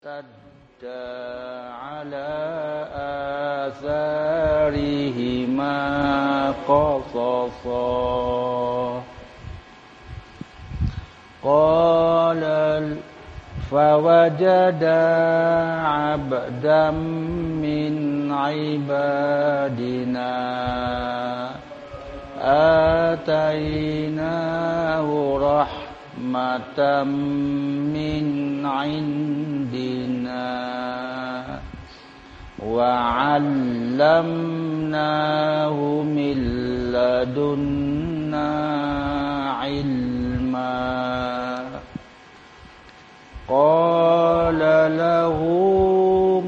ارتد على آثارهما قصصا. قال فوجد عبدا من عبادنا آتيناه رحمة من عندنا. وعلمناه من لدنا علما. قال له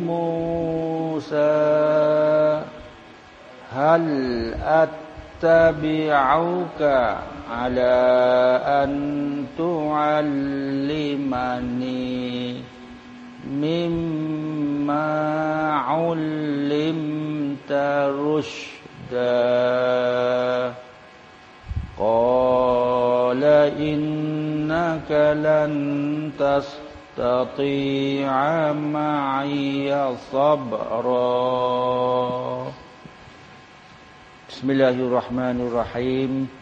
موسى هل أتبعك على أن تعلمني مما علمت رشدا. قال إنك لن تستطيع معي صبرا. بسم الله الرحمن الرحيم.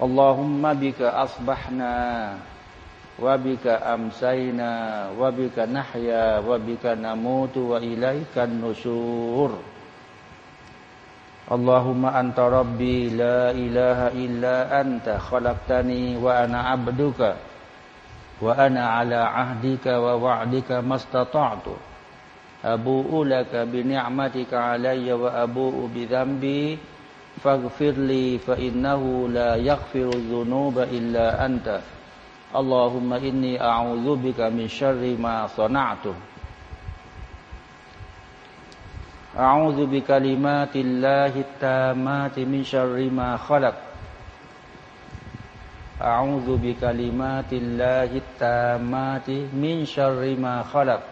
اللهم بك أصبحنا وبك أمسينا وبك نحيا وبك نموت وإليك النشور. اللهم أنت ربي لا إله إلا أنت خلقتني وأنا عبدك وأنا على عهدك ووعدك ما استطعت. أبوء لك بنعمتك علي وأبوء بذنبي. فاغفر لي فإنه لا يغفر الذنوب إلا أنت. اللهم إني أعوذ بك من شر ما صنعت أعوذ بكلمات الله التامات من شر ما خلق. أعوذ بكلمات الله التامات من شر ما خلق.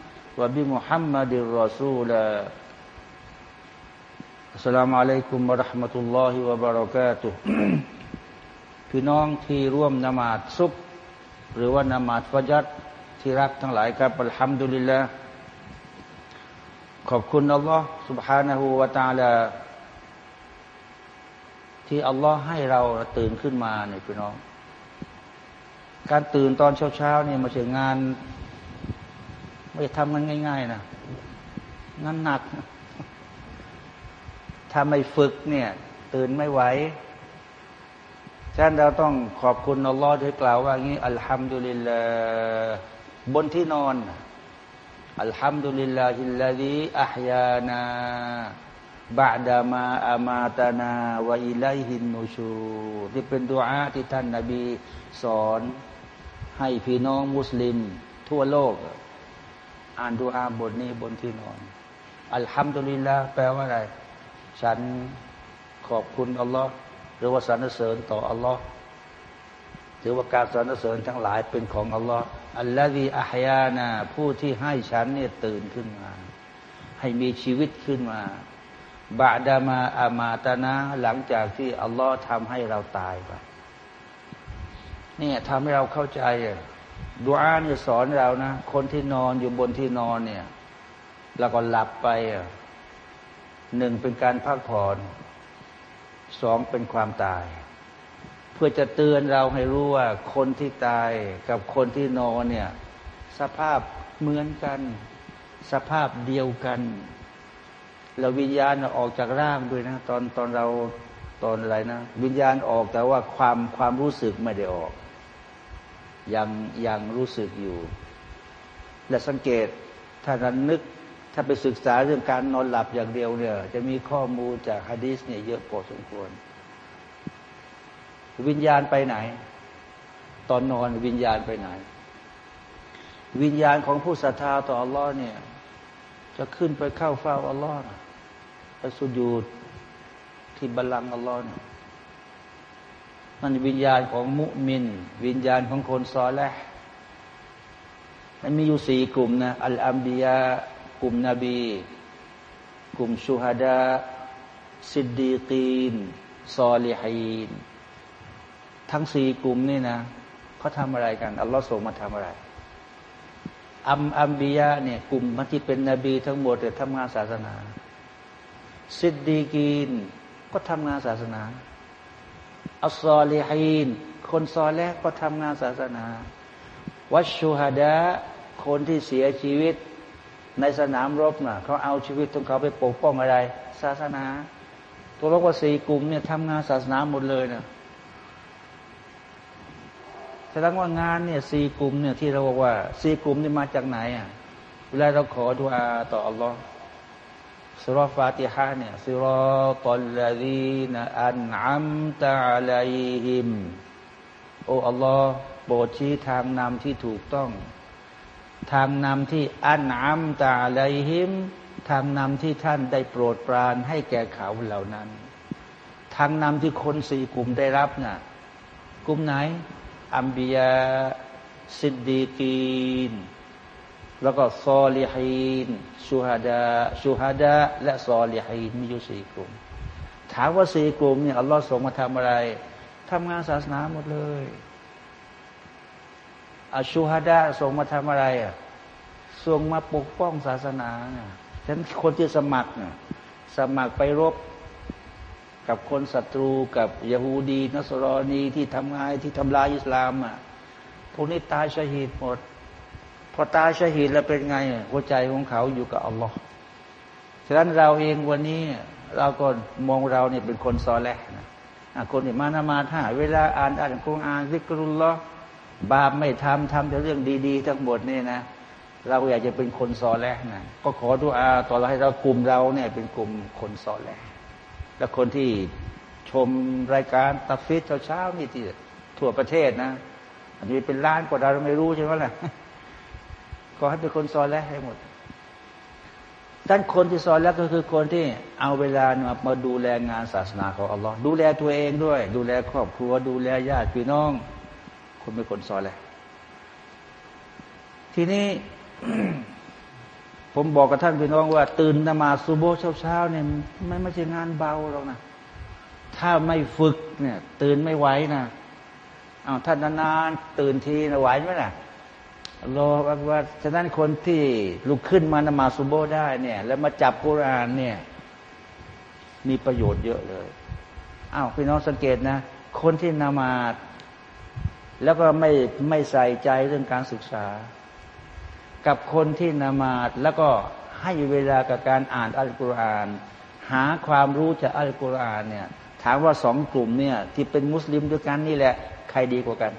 وبمحمد رسولا السلام عليكم ورحمة الله وبركاته พี่น้องที่ร่วมนมาดซุบหรือว่านมาดฟจัดที่รักทั้งหลายครับอัลฮัมดุลิลละขอบคุณอัลลอฮ์ سبحانه และ تعالى ที่อัลลอฮ์ให้เราตื่นขึ้นมาเนี่ยพี่น้อง การตื่นตอนเช้าๆเนี่ยมาถึงงาน ไม่ทำมันง่าย ๆนะนั่นหนัก ถ้าไม่ฝึกเนี่ย ตื่นไม่ไหวฉะนั้นเราต้องขอบคุณอัลลอฮ์ที่กล่าวว่างี้อัลฮัมดุลิลลาบนที่นอนอัลฮัมดุลิลลาฮิลลาดีอัฮยานาบาดามาอามาตานาวะอิไลฮินนูชูที่เป็นดุอาที่ท่านนาบีสอนให้พี่น้องมุสลิม ทั่วโลก อ่านดูอาบทนี้บนที่นอน อัลฮัมดุลิลละแปลว่าอะไร ฉันขอบคุณอัลลอฮ์หรือว่าสรรเสริญต่ออัลลอฮ์หรือว่าการสรรเสริญทั้งหลายเป็นของอัลลอฮ์อัลลอฮีอัฮยานาผู้ที่ให้ฉันเนี่ยตื่นขึ้นมา ให้มีชีวิตขึ้นมาบาดามาอามาตานะหลังจากที่อัลลอฮ์ทำให้เราตายไปเนี่ยทำให้เราเข้าใจ ดูอาเนี่ยสอนเรานะ คนที่นอนอยู่บนที่นอนเนี่ย แล้วก็หลับไปหนึ่งเป็นการพักผ่อนสองเป็นความตาย เพื่อจะเตือนเราให้รู้ว่า คนที่ตายกับคนที่นอนเนี่ย สภาพเหมือนกัน สภาพเดียวกันแล้ววิญญาณออกจากร่างด้วยนะ ตอนตอนเราตอนอะไรนะ วิญญาณออกแต่ว่าความความรู้สึกไม่ได้ออก ยังยังรู้สึกอยู่ และสังเกตถ้าเรานึกถ้าไปศึกษาเรื่องการนอนหลับอย่างเดียวเนี่ย จะมีข้อมูลจากฮะดีสเนี่ยเยอะพอสมควร วิญญาณไปไหน ตอนนอนวิญญาณไปไหน วิญญาณของผู้ศรัทธาต่ออัลลอฮ์เนี่ย จะขึ้นไปเข้าเฝ้าอัลลอฮ์ไปสุญูดที่บัลลังก์อัลลอฮ์นั่ นวิญญาณของมุมิน วิญญาณของคนซอแลมันมีอยู่สี่กลุ่มนะอัลอัมบียากลุ่มนบี กลุ่มชูฮัดาซิดดีกีนซอลิฮีนทั้งสี่กลุ่มนี่นะเขาทำอะไรกันอัลลอฮ์ส่งมาทำอะไรอัมอัมบียะเนี่ยกลุ่มที่เป็นนบีทั้งหมดเนี่ยทำงานศาสนา ซิดดีกีนก็ทำงานศาสนา อัลซอลิฮีนคนซอแลกก็ทำงานศาสนา วัชชูฮดะคนที่เสียชีวิตในสนามรบนะ่ะเขาเอาชีวิตของเขาไปปกป้องอะไร ศาสนา ตัวรบว่าสี่กลุ่มเนี่ยทำงานศาสนาหมดเลยนะแสดงว่างานเนี่ยสี่กลุ่มเนี่ยที่เราบอกว่าสี่กลุ่มนี่มาจากไหนอะเวลาเราขอดุอาต่ออัลลอฮ์ สุรฟาติฮะเนี่ยสุรตัลลดีนอันอัมตะอะลัยฮิมโอ้อัลลอฮ์โปรดชี้ทางนำที่ถูกต้อง ทางนำที่อันอัมตะอะลัยฮิมทางนำที่ท่านได้โปรดปรานให้แก่เขาเหล่านั้น ทางนำที่คนสี่กลุ่มได้รับน่ะกลุ่มไหน อัมบียา ซิดดีกีน แล้วก็ซอลิฮีนชูฮาดาชูฮาดาและซอลิฮีนมีอยู่สี่กลุ่ม ถามว่าสี่กลุ่มเนี่ยอัลลอฮ์ส่งมาทำอะไรทำงานศาสนาหมดเลยอาชูฮาดาส่งมาทำอะไรอะส่งมาปกป้องศาสนาเนี่ยฉันคนที่สมัครเนี่ยสมัครไปรบกับคนศัตรูกับยะฮูดีนัสรอนีที่ทำงานที่ทำลายอิสลามอะพวกนี้ตายชาฮิดหมด พอตายชาหิดแล้วเป็นไง หัวใจของเขาอยู่กับอัลลอฮ์ฉะนั้นเราเองวันนี้เราก็มองเราเนี่ยเป็นคนซอแลนะคนที่มานามาถ้าเวลาอ่านอ่านคุรอ่านซิกรุลลอบาปไม่ทำทำแต่เรื่องดีๆ ทั้งหมดนี่นะ เราอยากจะเป็นคนซอแลนะก็ขอดุอาต่อเราให้เรากลุ่มเราเนี่ยเป็นกลุ่มคนซอแลและคนที่ชมรายการตัฟฟิศเช้าๆนี่ที่ทั่วประเทศนะอันนี้เป็นล้านกว่าเราไม่รู้ใช่ไหมล่ะ ขอให้เป็นคนซอนแล้วให้หมดด้านคนที่ซอนแล้วก็คือคนที่เอาเวลามามาดูแลงานศาสนาของอัลลอฮ์ดูแลตัวเองด้วย ดูแลครอบครัว ดูแลญาติพี่น้องคนเป็นคนซอนแล้วทีนี้ผมบอกกับท่านพี่น้องว่า ตื่นนมาซูโบเช้าเช้าเนี่ยไม่ไม่ใช่งานเบาหรอกนะถ้าไม่ฝึกเนี่ย ตื่นไม่ไหวนะเอาท่านนานๆตื่นทีนะไหวไหมล่ะ รอบักว่าฉะนั้นคนที่ลุกขึ้นมานมาสุโบได้เนี่ย แล้วมาจับกุรานเนี่ย มีประโยชน์เยอะเลยอ้าวพี่น้องสังเกตนะ คนที่นามาดแล้วก็ไม่ไม่ใส่ใจเรื่องการศึกษา กับคนที่นามาดแล้วก็ให้เวลากับการอ่านอัลกุรอาน หาความรู้จากอัลกุรอานเนี่ย ถามว่าสองกลุ่มเนี่ย ที่เป็นมุสลิมด้วยกันนี่แหละ ใครดีกว่ากัน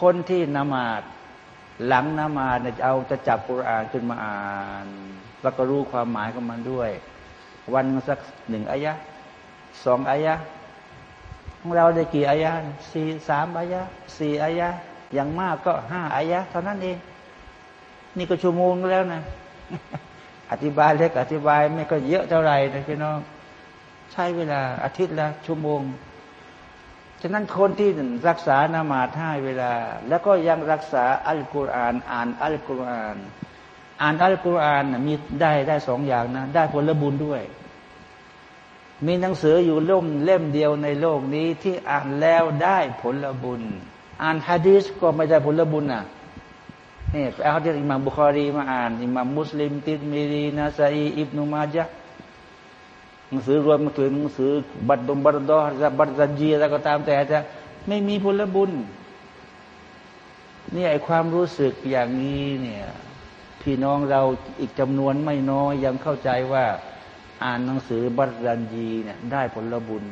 คนที่นมาด หลังนมาดจะเอาจะจับกุรอานขึ้นมาอ่าน แล้วก็รู้ความหมายของมันด้วย วันสักหนึ่งอายะสองอายะของเราได้กี่อายะสี่สามอายะสี่อายะอย่างมากก็ห้าอายะเท่านั้นเอง นี่ก็ชั่วโมงแล้วนะ อธิบายเล็กอธิบายไม่ก็เยอะเท่าไหร่นะพี่น้อง ใช้เวลาอาทิตย์ละชั่วโมง ฉะนั้นคนที่รักษานามาซห้าเวลา แล้วก็ยังรักษาอัลกุรอาน อ่านอัลกุรอาน อ่านอัลกุรอานมีได้ได้สองอย่างนะ ได้ผลบุญด้วย มีหนังสืออยู่ล่มเล่มเดียวในโลกนี้ที่อ่านแล้วได้ผลบุญ อ่านฮะดีสก็ไม่ได้ผลบุญนะนี่ไปเอาที่อิมามบุคารีมาอ่านอิมามมุสลิม ติรมีซีนะซาอีอิบนุมาญะฮ์ หนังสือรวมมาถึงหนังสือ บัตรดมบัตรดอจะบัตรจันจีอะไรก็ตามแต่จะไม่มีผลบุญนี่ไอความรู้สึกอย่างนี้เนี่ยพี่น้องเราอีกจำนวนไม่น้อยยังเข้าใจว่า อ่านหนังสือบัตรันยีเนี่ยได้ผลบุญ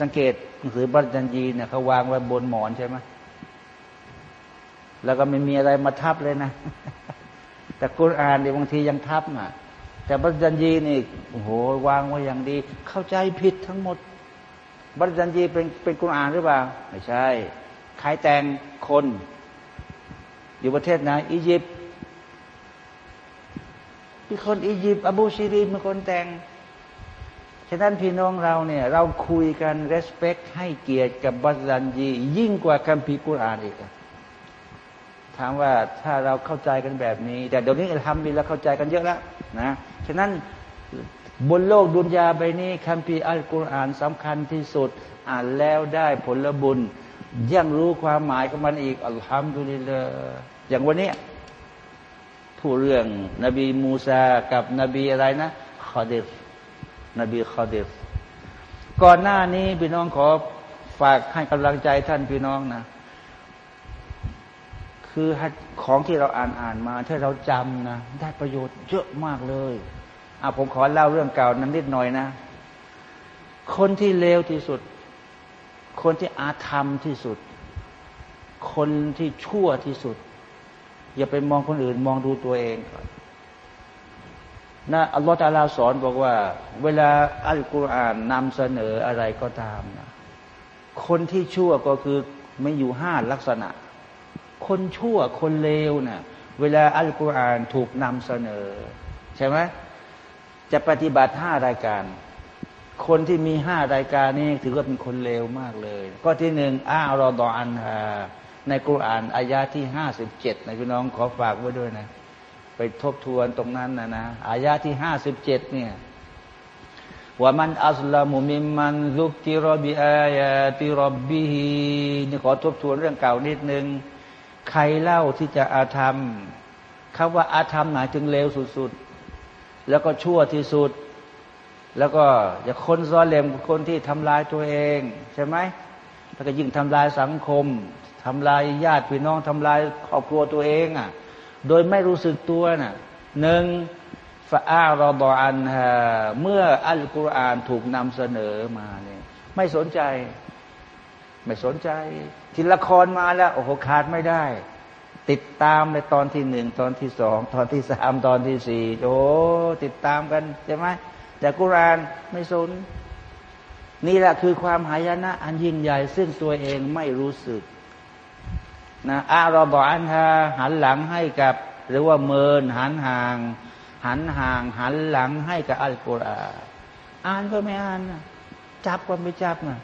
สังเกตหนังสือบัตรันยีเนี่ยเขาวางไว้บนหมอนใช่ไหมแล้วก็ไม่มีอะไรมาทับเลยนะ แต่กุรอานเนี่ยบางทียังทับอะ แต่บัตรันยีนี่โอ้โหวางไว้อย่างดี เข้าใจผิดทั้งหมด บัตรันยีเป็นเป็นกุรอานหรือเปล่า ไม่ใช่ใครแต่งคน อยู่ประเทศไหนอียิปต์ที่คนอียิปต์อบูชิรีเป็นคนแต่งฉะนั้นพี่น้องเราเนี่ยเราคุยกัน respect ให้เกียรติกับบัซันยี ยิ่งกว่าคัมภีร์กุรอานอีกถามว่าถ้าเราเข้าใจกันแบบนี้ แต่เดี๋ยวนี้ทำดีแล้วเข้าใจกันเยอะแล้ว นะฉะนั้นบนโลกดุนยาใบนี้คัมภีร์อัลกุรอานสำคัญที่สุด อ่านแล้วได้ผลบุญยังรู้ความหมายของมันอีกالحمد للهอย่างวันนี้ผู้เรื่องนบีมูซากับนบีอะไรนะคอดิรนบีคอดิรก่อนหน้านี้พี่น้องขอฝากให้กำลังใจท่านพี่น้องนะ คือของที่เราอ่านอ่านมาถ้าเราจำนะได้ประโยชน์เยอะมากเลยอะผมขอเล่าเรื่องเก่านั้นนิดหน่อยนะ คนที่เลวที่สุด คนที่อาธรรมที่สุด คนที่ชั่วที่สุด อย่าไปมองคนอื่นมองดูตัวเองก่อนนะอัลลอฮฺตาลาสอนบอกว่า เวลาอัลกุรอานนำเสนออะไรก็ตามนะคนที่ชั่วก็คือไม่อยู่ห้าลักษณะ คนชั่วคนเลวนะ่ะเวลาอัลกุรอานถูกนำเสนอ ใช่ไหมจะปฏิบัติห้ารายการ คนที่มีห้ารายการนี้ถือว่าเป็นคนเลวมากเลย ก็ที่หนึ่งอ้ารอดออันฮาในกุรอานอายาที่ห้าสิบเจ็ดนะพี่น้องขอฝากไว้ด้วยนะ ไปทบทวนตรงนั้นนะนะอายาที่ห้าสิบเจ็ดเนี่ยว่ามันอัลลอมุมิมันลุกกิรบิอายาติรบบิฮีนี่ขอทบทวนเรื่องเก่านิดนึง ใครเล่าที่จะอาธรรมคำว่าอาธรรมหมายถึงเลวสุดๆ แล้วก็ชั่วที่สุด แล้วก็อย่าคนซ้อนเลมคนที่ทำลายตัวเอง ใช่ไหมแล้วก็ยิ่งทำลายสังคมทำลายญาติพี่น้องทำลายครอบครัวตัวเองอะ โดยไม่รู้สึกตัวน่ะหนึ่งฟาอารอบอันฮะเมื่ออัลกุรอานถูกนำเสนอมาเนี่ยไม่สนใจ ไม่สนใจ ทีละครมาแล้ว โอ้โหขาดไม่ได้ ติดตามในตอนที่หนึ่งตอนที่สองตอนที่สามตอนที่สี่โอ้ติดตามกันใช่ไหมแต่กุรานไม่สนนี่แหละคือความหายนะ อันยิ่งใหญ่ ซึ่งตัวเองไม่รู้สึกนะอารอบอันฮาหันหลังให้กับ หรือว่าเมินหันห่าง หันห่าง หันหลังให้กับอัลกุรอานอ่านก็ไม่อ่านนะจับก็ไม่จับนะ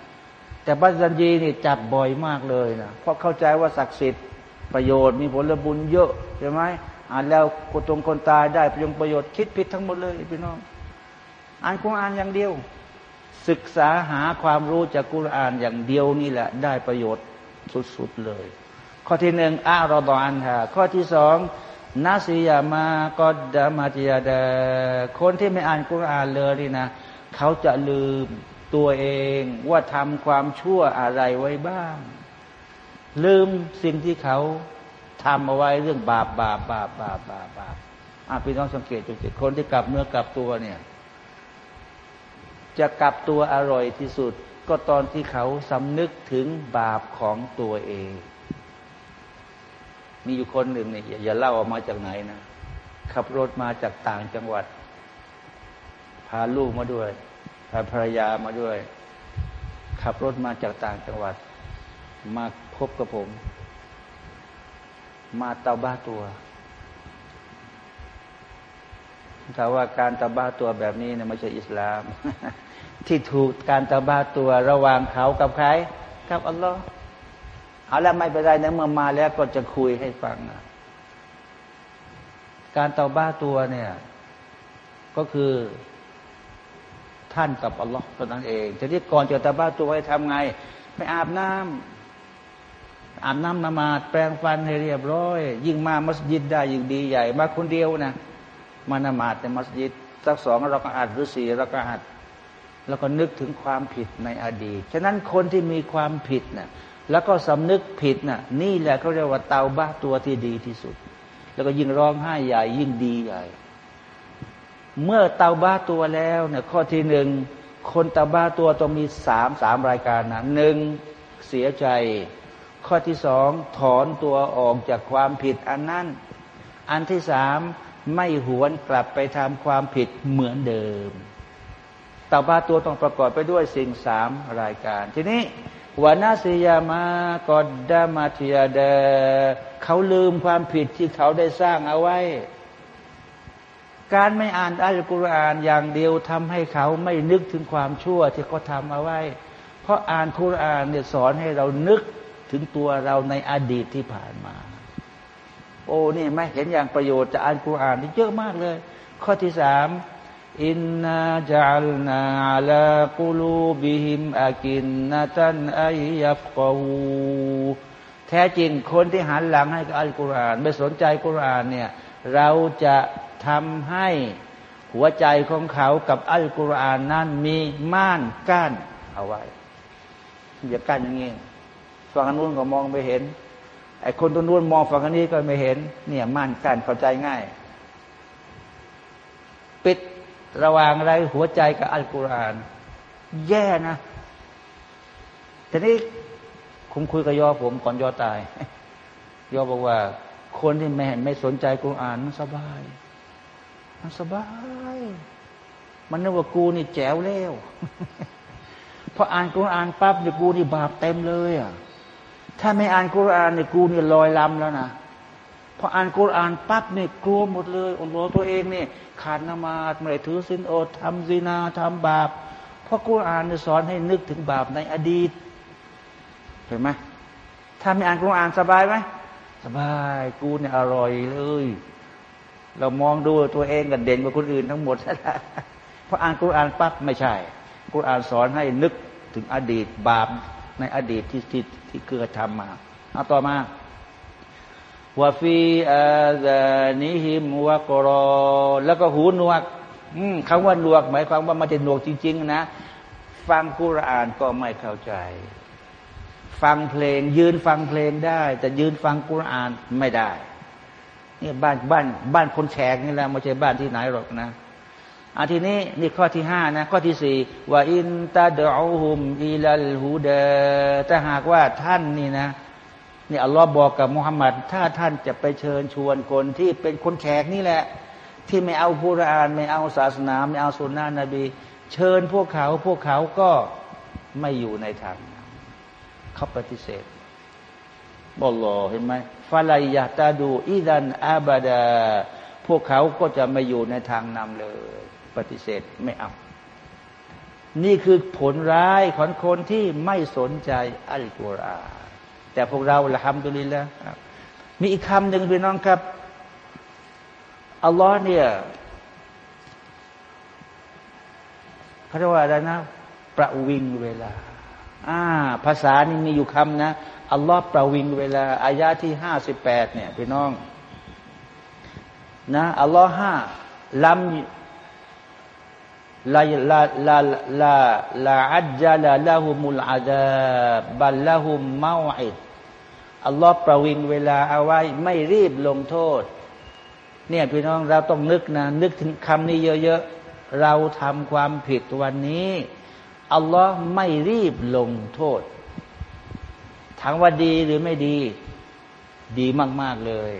แต่บัซันยีนี่จับบ่อยมากเลยนะเพราะเข้าใจว่าศักดิ์สิทธิ์ประโยชน์มีผลบุญเยอะใช่ไหมอ่านแล้วคนตรงคนตายได้ประโยชน์ประโยชน์คิดผิดทั้งหมดเลยพี่น้อง อ่านกุรอานอย่างเดียว ศึกษาหาความรู้จากกุรอานอย่างเดียวนี่แหละ ได้ประโยชน์สุดๆเลย ข้อที่หนึ่งอารอดอันฮะข้อที่สองนาซียามากอดามาติยาดาคนที่ไม่อ่านกุรอานเลยนี่นะเขาจะลืม ตัวเองว่าทำความชั่วอะไรไว้บ้าง ลืมสิ่งที่เขาทำเอาไว้เรื่องบาปบาปบาปบาปบาปบาปอะพี่น้องสังเกตดูสิคนที่กลับเนื้อกลับตัวเนี่ย จะกลับตัวอร่อยที่สุด ก็ตอนที่เขาสำนึกถึงบาปของตัวเอง มีอยู่คนหนึ่งเนี่ยอย่าเล่าออกมาจากไหนนะขับรถมาจากต่างจังหวัด พาลูกมาด้วย ภรรยามาด้วย ขับรถมาจากต่างจังหวัด มาพบกับผม มาเตาบ้าตัวถ้าว่าการตาบ้าตัวแบบนี้เนี่ยไม่ใช่อิสลาม ที่ถูกการตาบ้าตัวระหว่างเขากับใครกับอัลลอฮ์เอาแล้วไม่เป็นไรนะเมื่อมาแล้วก็จะคุยให้ฟังนะการเตาบ้าตัวเนี่ย ก็คือ ท่านกับอัลลอฮ์ตนนั้นเองทีนี้ก่อนจะตาบ้าตัวให้ทำไง ไปอาบน้ำอาบน้ำนมาดแปรงฟันให้เรียบร้อย ยิ่งมามัสยิดได้ยิ่งดีใหญ่ มาคนเดียวนะมานมาดในมัสยิดสักสองเราก็อาดหรือสี่เราก็อาดแล้วก็นึกถึงความผิดในอดีต ฉะนั้นคนที่มีความผิดนะ่ยแล้วก็สำนึกผิดนะ่ะ นี่แหละเขาเรียกว่าเตาบ้าตัวที่ดีที่สุด แล้วก็ยิ่งร้องไห้ใหญ่ ยิ่งดีใหญ่ เมื่อเตาบ้าตัวแล้วเนี่ยข้อที่หนึ่งคนเตาบ้าตัวต้องมีสามสามรายการนะหนึ่งเสียใจ ข้อที่สองถอนตัวออกจากความผิดอันนั้น อันที่สามไม่หวนกลับไปทำความผิดเหมือนเดิมเตาบ้าตัวต้องประกอบไปด้วยสิ่งสามรายการ ทีนี้วานาสิยามากอดดามาทิยาเดเขาลืมความผิดที่เขาได้สร้างเอาไว้ การไม่อ่านอัลกุรอานอย่างเดียวทำให้เขาไม่นึกถึงความชั่วที่เขาทำเอาไว้ เพราะอ่านคุรอานเนี่ยสอนให้เรานึกถึงตัวเราในอดีตที่ผ่านมา โอ้นี่ไม่เห็นอย่างประโยชน์จะอ่านคุรอานนี่เยอะมากเลย ข้อที่สามอินนาจัลนาอัลากุลูบิฮิมอากินนาตันอายฟกูแท้จริงคนที่หันหลังให้กับอัลกุรอาน ไม่สนใจกุรอานเนี่ย เราจะ ทำให้หัวใจของเขากับอัลกุรอานนั้นมีม่านกั้นเอาไว้อย่ากั้นอย่างนี้ฝั่งนู้นก็มองไม่เห็นไอ้คนตรงนู้นมองฝั่งนี้ก็ไม่เห็น เนี่ยม่านกั้นเข้าใจง่าย ปิดระหว่างอะไรหัวใจกับอัลกุรอาน แย่นะทีนี้ผมคุยกับยอผมก่อนยอตาย ยอบอกว่า คนที่ไม่เห็นไม่สนใจกุรอานมันสบาย มันสบาย มันนึกว่ากูนี่แจ๋วแล้วพออ่านกุรอานปั๊บเนี่ยกูนี่บาปเต็มเลยอะถ้าไม่อ่านกุรอานเนี่ยกูนี่ลอยลำแล้วนะพออ่านกุรอานปั๊บเนี่ยกลัวหมดเลยอัลลอฮ์ตัวเองเนี่ยขาดนมาดไม่ได้ถือสินอดทำซีนาทำบาปเพราะกุรอานเนี่ยสอนให้นึกถึงบาปในอดีต เห็นไหมถ้าไม่อ่านกุรอานสบายไหมสบาย กูเนี่ยอร่อยเลย เรามองดูตัวเองกันเด่นกว่าคนอื่นทั้งหมดเพราะอ่านกุรอานปั๊บไม่ใช่กุรอานสอนให้นึกถึงอดีตบาปในอดีตที่ที่ที่เกิดทำมาเอาต่อมาวาฟีอาซานิฮิมวะกรอ แล้วก็หูหนวกคำว่าหนวก หมายความว่ามันจะหนวกจริง ๆ นะ ฟังกุรอานก็ไม่เข้าใจ ฟังเพลง ยืนฟังเพลงได้ แต่ยืนฟังกุรอานไม่ได้ นี่บ้านบ้านบ้านคนแขกนี่แหละไม่ใช่บ้านที่ไหนหรอกนะอาทีนี้นี่ข้อที่ห้านะข้อที่สี่ว่าอินตาเดอูฮุมอิลัลฮูดถ้าหากว่าท่านนี่นะนี่อัลลอฮ์บอกกับมุฮัมมัดถ้าท่านจะไปเชิญชวนคนที่เป็นคนแขกนี่แหละ ที่ไม่เอากุราน ไม่เอาศาสนา ไม่เอาสุนนะนบี เชิญพวกเขาพวกเขาก็ไม่อยู่ในทางเขาปฏิเสธบอลลอเห็นไหม ฟาลายยาตาดูอิดันอาบาดา พวกเขาก็จะไม่อยู่ในทางนำเลย ปฏิเสธไม่เอา นี่คือผลร้ายของคนที่ไม่สนใจอัลกุรอานแต่พวกเราละฮัมดุลิลละมีอีกคำหนึ่งพี่น้องครับอัลลอฮ์เนี่ยเขาเรียกว่าอะไรนะ ประวิงเวลา อ่า ภาษานี่มีอยู่คำนะอัลลอฮ์ประวิงเวลาอายาที่ห้าสิบแปดเนี่ยพี่น้องนะอัลลอฮ์ห้าลำลาลาลาลาลาอัจจลาละหุมุลอาดาบัลละหุมเมาอิดอัลลอฮ์ประวิงเวลาเอาไว้ ไม่รีบลงโทษ เนี่ยพี่น้องเราต้องนึกนะ นึกถึงคำนี้เยอะๆ เราทำความผิดวันนี้ อัลลอฮ์ไม่รีบลงโทษถามว่าดีหรือไม่ดี ดีมาก ๆ เลย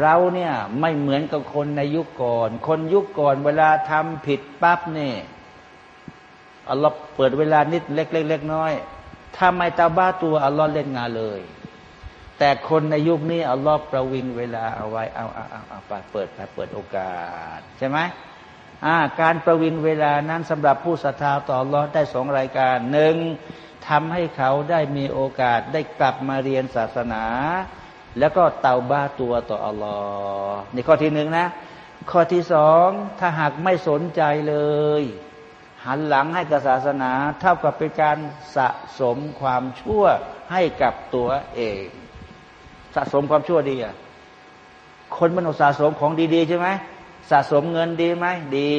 เราเนี่ยไม่เหมือนกับคนในยุคก่อน คนยุคก่อนเวลาทำผิดปั๊บเนี่ยอัลลอฮ์เปิดเวลานิดเล็กเล็กน้อยถ้าไม่ตาบ้าตัวอัลลอฮ์เล่นงานเลย แต่คนในยุคนี้อัลลอฮ์ประวิงเวลาเอาไว้เอาเอาเอาเอาไปเปิดไปเปิดโอกาส ใช่ไหม การประวิงเวลานั้นสำหรับผู้ศรัทธาต่ออัลลอฮ์ได้สองรายการหนึ่งทำให้เขาได้มีโอกาสได้กลับมาเรียนศาสนา แล้วก็เตาบ้าตัวต่ออัลลอฮ์นี่ข้อที่หนึ่งนะ ข้อที่สองถ้าหากไม่สนใจเลย หันหลังให้กับศาสนา เท่ากับเป็นการสะสมความชั่วให้กับตัวเอง สะสมความชั่วดีอะคนมันสะสมของดี ๆ ใช่ไหม สะสมเงินดีไหมดี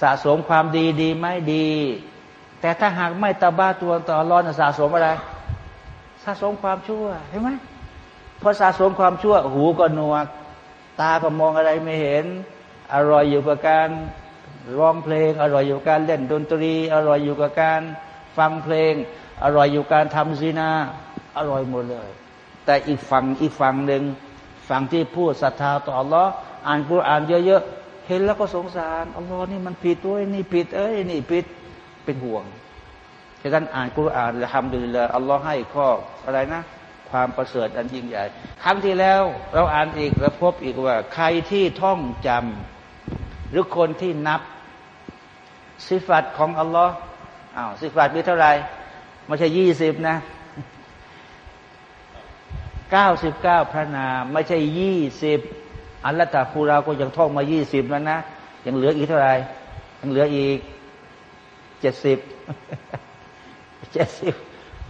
สะสมความดีดีไหมดี แต่ถ้าหากไม่ตาบ้าตัวต่อร้อนสะสมอะไร สะสมความชั่วเห็นไหมพอสะสมความชั่ว หูก็หนวก ตาก็มองอะไรไม่เห็น อร่อยอยู่กับการร้องเพลง อร่อยอยู่กับการเล่นดนตรี อร่อยอยู่กับการฟังเพลง อร่อยอยู่การทำซีนาอร่อยหมดเลย แต่อีกฝั่งอีกฝั่งหนึ่งฝั่งที่พูดศรัทธาต่ออัลลอฮ์ อ่านกุรอานเยอะๆเห็นแล้วก็สงสารอัลลอฮ์นี่มันผิดด้วยนี่ผิดเอ้ยนี่ผิดเป็นห่วงฉะนั้นอ่านกุรอานและทำดีเลยอัลลอฮ์ให้ข้ออะไรนะ ความประเสริฐอันยิ่งใหญ่ครั้งที่แล้วเราอ่านอีกเราพบอีกว่า ใครที่ท่องจำหรือคนที่นับสิฟัตของอัลลอฮ์อ้าวสิฟัตมีเท่าไหร่ไม่ใช่ยี่สิบนะเก้าสิบเก้าพระนาม ไม่ใช่ยี่สิบ อัลลอฮฺคูเราก็ยังท่องมายี่สิบแล้วนะยังเหลืออีกเท่าไหร่ยังเหลืออีกเจ็ดสิบเจ็ดสิบ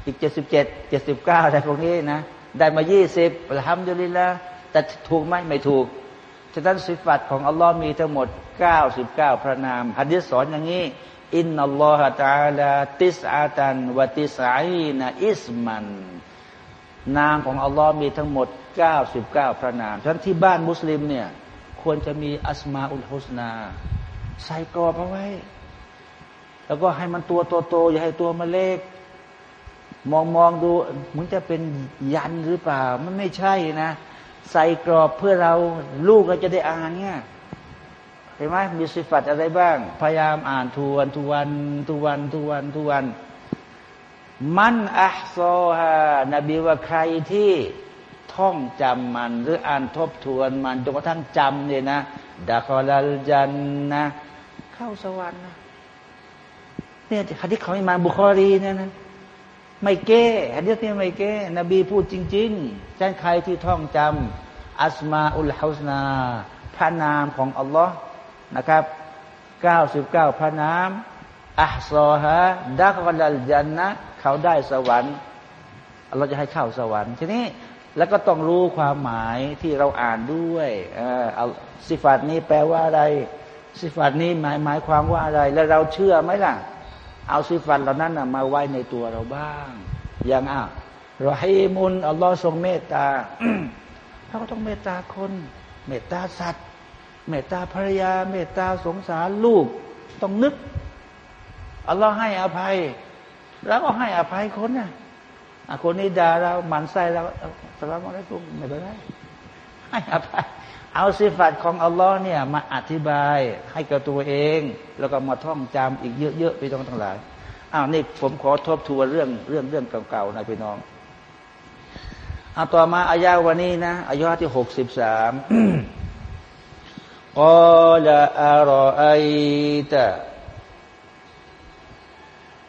อีกเจ็ดสิบเจ็ดเจ็ดสิบเก้าอะไรพวกนี้นะได้มายี่สิบทำดุลิละแต่ถูกไหมไม่ถูกฉะนั้นสิฟัตของอัลลอฮ์มีทั้งหมดเก้าสิบเก้าพระนามฮัดดิสสอนอย่างนี้ อินนัลลอฮฺตาลาติสอาตันวติสายนะอิสมัน นามของอัลลอฮ์มีทั้งหมด เก้าสิบเก้าพระนามฉะนั้นที่บ้านมุสลิมเนี่ยควรจะมีอัสมาอุลฮุสนา ใส่กรอบเอาไว้ แล้วก็ให้มันตัวโตๆอย่าให้ตัวมันเล็ก มองมองดูมันจะเป็นยันหรือเปล่า มันไม่ใช่นะ ใส่กรอบเพื่อเราลูกเราจะได้อ่านเนี่ยเห็นไหมมีสิฟัตอะไรบ้าง พยายามอ่านทวนทุวันทุวันทุวันทุวันมันอัลโซฮานบีว่าใครที่ ท่องจำมัน หรืออ่านทบทวนมันจนกระทั่งจำเนี่ยนะดาคอลัลจันนะเข้าสวรรค์นะเนี่ยฮะดิษของอิมามบุคอรีเนี่ยนะไม่เก้ฮะดิษนี่ไม่เก้นบีพูดจริงๆฉันใครที่ท่องจำอัสมาอุลฮุสนา พระนามของอัลลอฮ์นะครับเก้าสิบเก้าพระนามอัลซอฮะดักวัลจันนะเขาได้สวรรค์เราจะให้เข้าสวรรค์ทีนี้ แล้วก็ต้องรู้ความหมายที่เราอ่านด้วยเอาสิฟัตนี้แปลว่าอะไร สิฟัตนี้หมายหมายความว่าอะไร แล้วเราเชื่อไหมล่ะ เอาสิฟัตเหล่านั้นมาไว้ในตัวเราบ้าง อย่างอะเราให้มุนอัลลอฮ์ทรงเมตตาเขาก็ต้องเมตตาคน เมตตาสัตว์ เมตตาภรรยา เมตตาสงสารลูก ต้องนึกอัลลอฮ์ให้อภัย แล้วก็ให้อภัยคนน่ะ คนนี้ด่าเราหมันไส้เราสลามอะไรกุมไม่เป็นไรให้อภัยเอาสิฟัตของอัลลอฮ์เนี่ยมาอธิบายให้กับตัวเอง แล้วก็มาท่องจำอีกเยอะๆไปตรงทั้งหลายอ้าวนี่ผมขอทบทวนเรื่องเรื่องเรื่องเก่าๆนะพี่น้องเอาต่อมาอายาวันนี้นะอายาที่หกสิบสามกอลาอารอไอตะ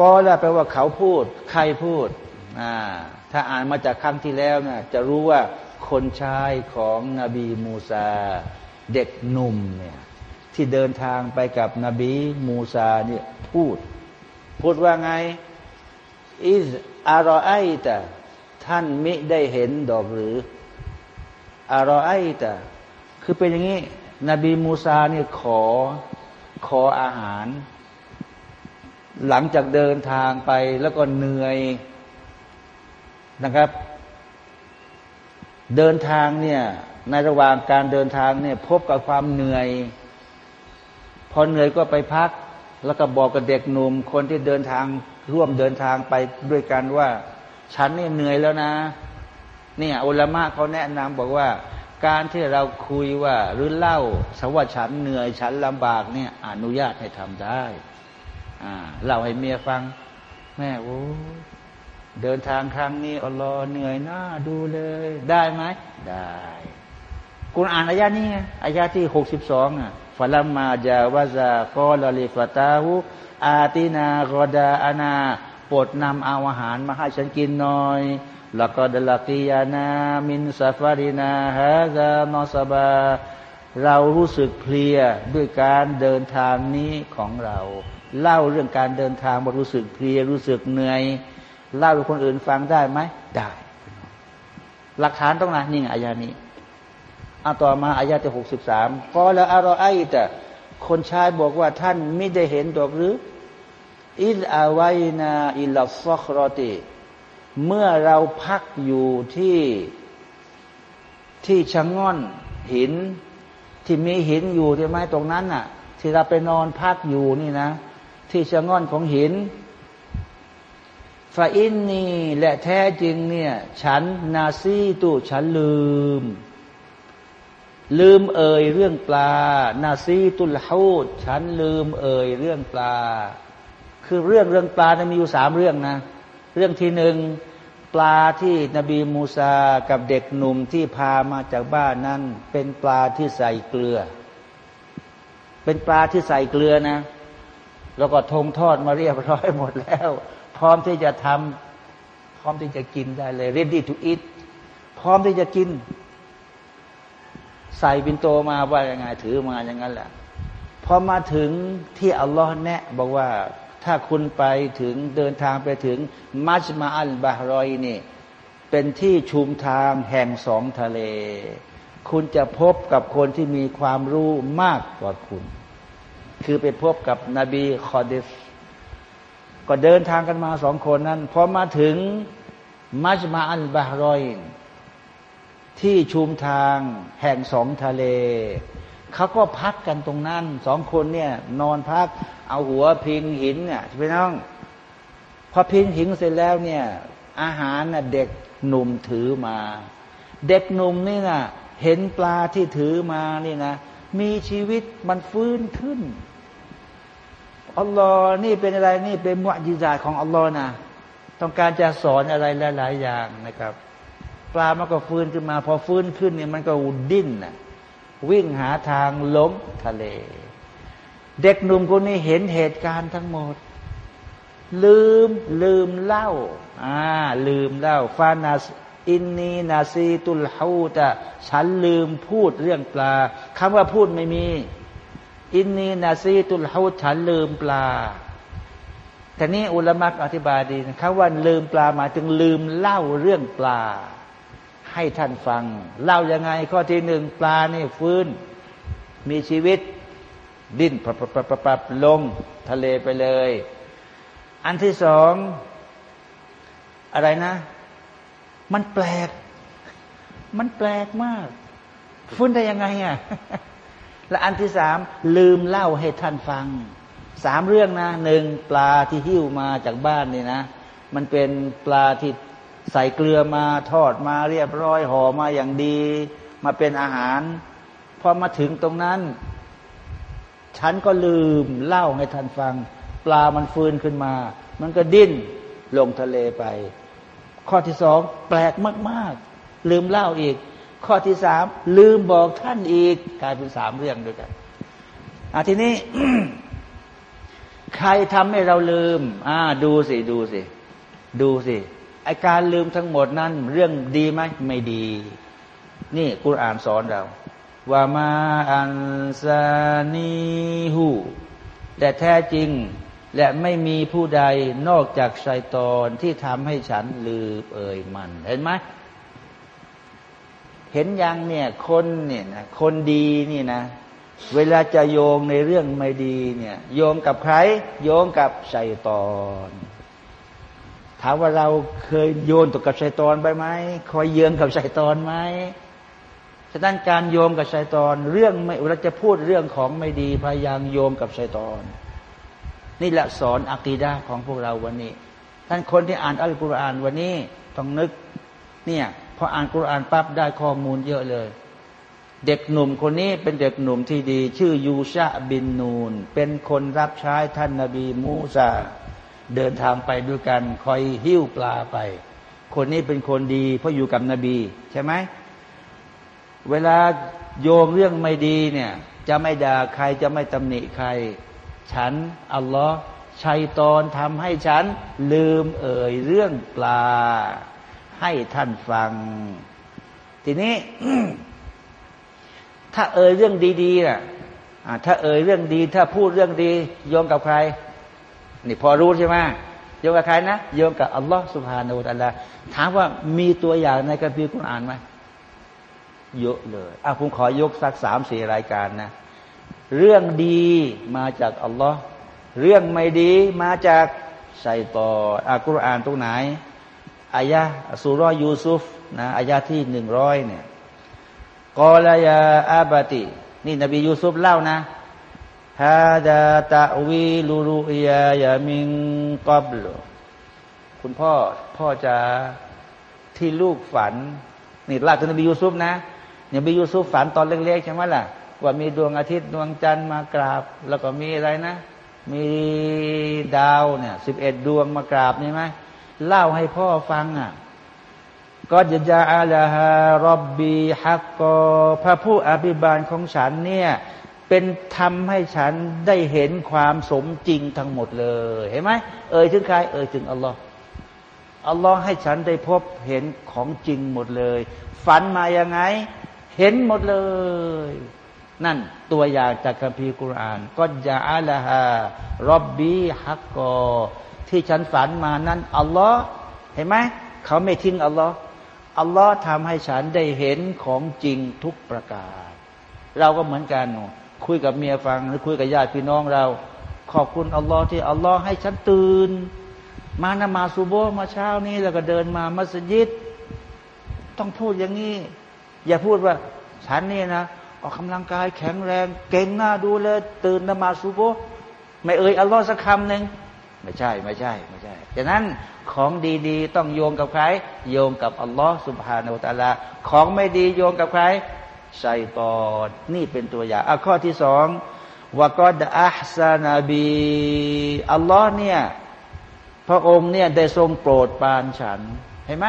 ก็แล้วแปลว่าเขาพูด ใครพูดอ่าถ้าอ่านมาจากครั้งที่แล้วนะจะรู้ว่าคนชายของนบีมูซา เด็กหนุ่มเนี่ยที่เดินทางไปกับนบีมูซาเนี่ยพูด พูดว่าไงอิสอารอไอตะท่านมิได้เห็นดอกหรืออารอไอตะคือเป็นอย่างนี้ นบีมูซาเนี่ยขอขออาหาร หลังจากเดินทางไปแล้วก็เหนื่อยนะครับ เดินทางเนี่ยในระหว่างการเดินทางเนี่ยพบกับความเหนื่อย พอเหนื่อยก็ไปพัก แล้วก็บอกกับเด็กหนุ่ม คนที่เดินทางร่วมเดินทางไปด้วยกันว่า ฉันนี่เหนื่อยแล้วนะ เนี่ยอุลามะเขาแนะนำบอกว่า การที่เราคุยว่าหรือเล่าสว่าฉันเหนื่อยฉันลำบากเนี่ยอนุญาตให้ทำได้ เล่าให้เมียฟัง แม่โอ้เดินทางครั้งนี้อัลลอฮ์เหนื่อยหน้าดูเลย ได้ไหมได้คุณอ่านอายานี้ไงอายาที่หกสิบสองอะฟาลัมมาจาวาซากอลลิฟตาหูอาตินากอดาอานาโปรดนำเอาอาหารมาให้ฉันกินหน่อยแล้วก็ดลกียานามินซาฟารินาฮะซานอสบา เรารู้สึกเพลียด้วยการเดินทางนี้ของเรา เล่าเรื่องการเดินทางว่ารู้สึกเพลียรู้สึกเหนื่อย เล่าให้คนอื่นฟังได้ไหมได้ หลักฐานต้องนะนี่ไงอายานี้อาต่อมาอายาที่หกสิบสามก็แล้วอารอไอแต่คนชายบอกว่าท่านไม่ได้เห็นดอกหรือ อิลอาไวนาอิลซอกรอติเมื่อเราพักอยู่ที่ที่ชะง่อนหิน ที่มีหินอยู่ใช่ไหมตรงนั้นน่ะ ที่เราไปนอนพักอยู่นี่นะ ที่ชะง่อนของหินฟาอินนีและแท้จริงเนี่ย ฉันนาซีตุฉันลืม ลืมเอ่ยเรื่องปลา นาซีตุลฮูดฉันลืมเอ่ยเรื่องปลา คือเรื่องเรื่องปลานะมีอยู่สามเรื่องนะ เรื่องที่หนึ่งปลาที่นบีมูซากับเด็กหนุ่มที่พามาจากบ้านนั้น เป็นปลาที่ใส่เกลือ เป็นปลาที่ใส่เกลือนะ แล้วก็ทงทอดมาเรียบร้อยหมดแล้ว พร้อมที่จะทำพร้อมที่จะกินได้เลย ready to eat พร้อมที่จะกิน ใส่บินโตมาว่ายังไงถือมาอย่างนั้นแหละพอมาถึงที่อัลลอฮ์แนะบอกว่าถ้าคุณไปถึงเดินทางไปถึงมัชมาอัลบาฮรอยนี่ เป็นที่ชุมทางแห่งสองทะเล คุณจะพบกับคนที่มีความรู้มากกว่าคุณ คือไปพบกับนบีคอดิฟก็เดินทางกันมาสองคนนั้น พอมาถึงมัชมาอัลบาฮรอยที่ชุมทางแห่งสองทะเล เขาก็พักกันตรงนั้นสองคนเนี่ย นอนพัก เอาหัวพิงหินเนี่ยไปน้อง พอพิงหินเสร็จแล้วเนี่ย อาหารน่ะเด็กหนุ่มถือมา เด็กหนุ่มนี่นะเห็นปลาที่ถือมานี่นะมีชีวิตมันฟื้นขึ้น อัลลอฮ์นี่เป็นอะไรนี่เป็นมุจิจาของอัลลอฮ์นะต้องการจะสอนอะไรหลาย ๆ อย่างนะครับ ปลามันก็ฟื้นขึ้นมา พอฟื้นขึ้นเนี่ยมันก็ดิ้นนะวิ่งหาทางล้มทะเล เด็กหนุ่มคนนี้เห็นเหตุการณ์ทั้งหมด ลืมลืมเล่าอ่าลืมเล่าฟานาสอินนีนาซีตุลฮูตะฉันลืมพูดเรื่องปลาคำว่าพูดไม่มี อินนีนาซีตุลฮูฉันลืมปลา แต่นี้อุลมะอธิบายดีนะคำว่าลืมปลามาถึงลืมเล่าเรื่องปลา ให้ท่านฟัง เล่ายังไงข้อที่หนึ่งปลานี่ฟื้น มีชีวิต ดิ้นปรับปรับปรับลงทะเลไปเลย อันที่สองอะไรนะ มันแปลก มันแปลกมาก ฟื้นได้ยังไงอะ และอันที่สามลืมเล่าให้ท่านฟังสามเรื่องนะหนึ่งปลาที่หิ้วมาจากบ้านนี่นะ มันเป็นปลาที่ใส่เกลือมาทอดมาเรียบร้อยห่อมาอย่างดี มาเป็นอาหารพอมาถึงตรงนั้น ฉันก็ลืมเล่าให้ท่านฟัง ปลามันฟื้นขึ้นมา มันก็ดิ้นลงทะเลไป ข้อที่สองแปลกมาก ๆ ลืมเล่าอีก ข้อที่สามลืมบอกท่านอีกกลายเป็นสามเรื่องด้วยกันอะทีนี้ ใครทำให้เราลืม อ่า ดูสิ ดูสิ ดูสิไอการลืมทั้งหมดนั้น เรื่องดีไหมไม่ดี นี่กุรอานสอนเราว่ามาอันซานีหูแต่แท้จริงและไม่มีผู้ใดนอกจากชัยตอนที่ทำให้ฉันลืมเอ่ยมัน เห็นไหม เห็นยังเนี่ยคนเนี่ยนะคนดีนี่นะ เวลาจะโยงในเรื่องไม่ดีเนี่ย โยงกับใคร โยงกับชัยตอนถามว่าเราเคยโยนตกกับชัยตอนไปไหมคอยเยืองกับชัยตอนไหมฉะนั้นการโยมกับชัยตอนเรื่องไม่เราจะพูดเรื่องของไม่ดีพยายามโยมกับชัยตอนนี่แหละสอนอักีดาของพวกเราวันนี้ ท่านคนที่อ่านอัลกุรอานวันนี้ต้องนึกเนี่ย ออ่านกุรอานปั๊บได้ข้อมูลเยอะเลย เด็กหนุ่มคนนี้เป็นเด็กหนุ่มที่ดี ชื่อยูชาบินนูน เป็นคนรับใช้ท่านนาบีมูซาเดินทางไปด้วยกันคอยหิ้วปลาไป คนนี้เป็นคนดี เพราะอยู่กับนบี ใช่ไหมเวลาโยงเรื่องไม่ดีเนี่ย จะไม่ด่าใครจะไม่ตำหนิใคร ฉัน อัลลอฮ์ชัยตอนทำให้ฉันลืมเอ่ยเรื่องปลา ให้ท่านฟัง ทีนี้ ถ้าเอ่ยเรื่องดีๆน่ะถ้าเอ่ยเรื่องดี ถ้าพูดเรื่องดี โยงกับใคร นี่พอรู้ใช่ไหมโยงกับใครนะโยงกับอัลลอฮ์สุบฮานาอูตัลลาถามว่ามีตัวอย่างในกัมภีร์คุรอานไหมเยอะเลยอะผมขอยกสักสามสี่รายการนะ เรื่องดีมาจากอัลลอฮ์เรื่องไม่ดีมาจากไซตออักุรอานตรงไหน อายะสุรยูซุฟนะอายะที่หนึ่งร้อยเนี่ยกอลายาอาบติ นี่นบียูซุฟเล่านะฮาดาตะวีลูรุยายามิงกอบลคุณพ่อพ่อจะที่ลูกฝัน นี่เล่าถึงนบียูซุฟนะนบียูซุฟฝันตอนเล็กๆใช่ไหมล่ะว่ามีดวงอาทิตย์ดวงจันทร์มากราบ แล้วก็มีอะไรนะ มีดาวเนี่ยสิบเอ็ดดวงมากราบนี่ไหม เล่าให้พ่อฟังอะก็จะจะอาลาฮารอบบีฮักกอพระผู้อภิบาลของฉันเนี่ย เป็นทำให้ฉันได้เห็นความสมจริงทั้งหมดเลย เห็นไหมเอ่ยถึงใครเอ่ยถึงอัลลอฮ์อัลลอฮ์ให้ฉันได้พบเห็นของจริงหมดเลย ฝันมายังไง เห็นหมดเลย นั่นตัวอย่างจากคัมภีร์กุรอานก็จะอาลาฮารอบบีฮักกอ ที่ฉันฝันมานั้นอัลลอฮ์เห็นไหมเขาไม่ทิ้งอัลลอฮ์อัลลอฮ์ทำให้ฉันได้เห็นของจริงทุกประการ เราก็เหมือนกันคุยกับเมียฟังหรือคุยกับญาติพี่น้องเรา ขอบคุณอัลลอฮ์ที่อัลลอฮ์ให้ฉันตื่น มานมาซูโบมาเช้านี้แล้วก็เดินมามัสยิด ต้องพูดอย่างนี้ อย่าพูดว่าฉันนี่นะออกกำลังกายแข็งแรง เก่งหน้าดูเลยตื่นนมาซูโบไม่เอ่ยอัลลอฮ์สักคำหนึ่ง ไม่ใช่ไม่ใช่ไม่ใช่ดังนั้นของดีๆ ต้องโยงกับใคร โยงกับอัลลอฮ์สุบฮานาอัลลอฮของไม่ดีโยงกับใครไซตอนนี่เป็นตัวอย่างอะข้อที่สองวกอดอัลซานาบีอัลลอฮ์เนี่ยพระองค์เนี่ยได้ทรงโปรดปานฉัน เห็นไหม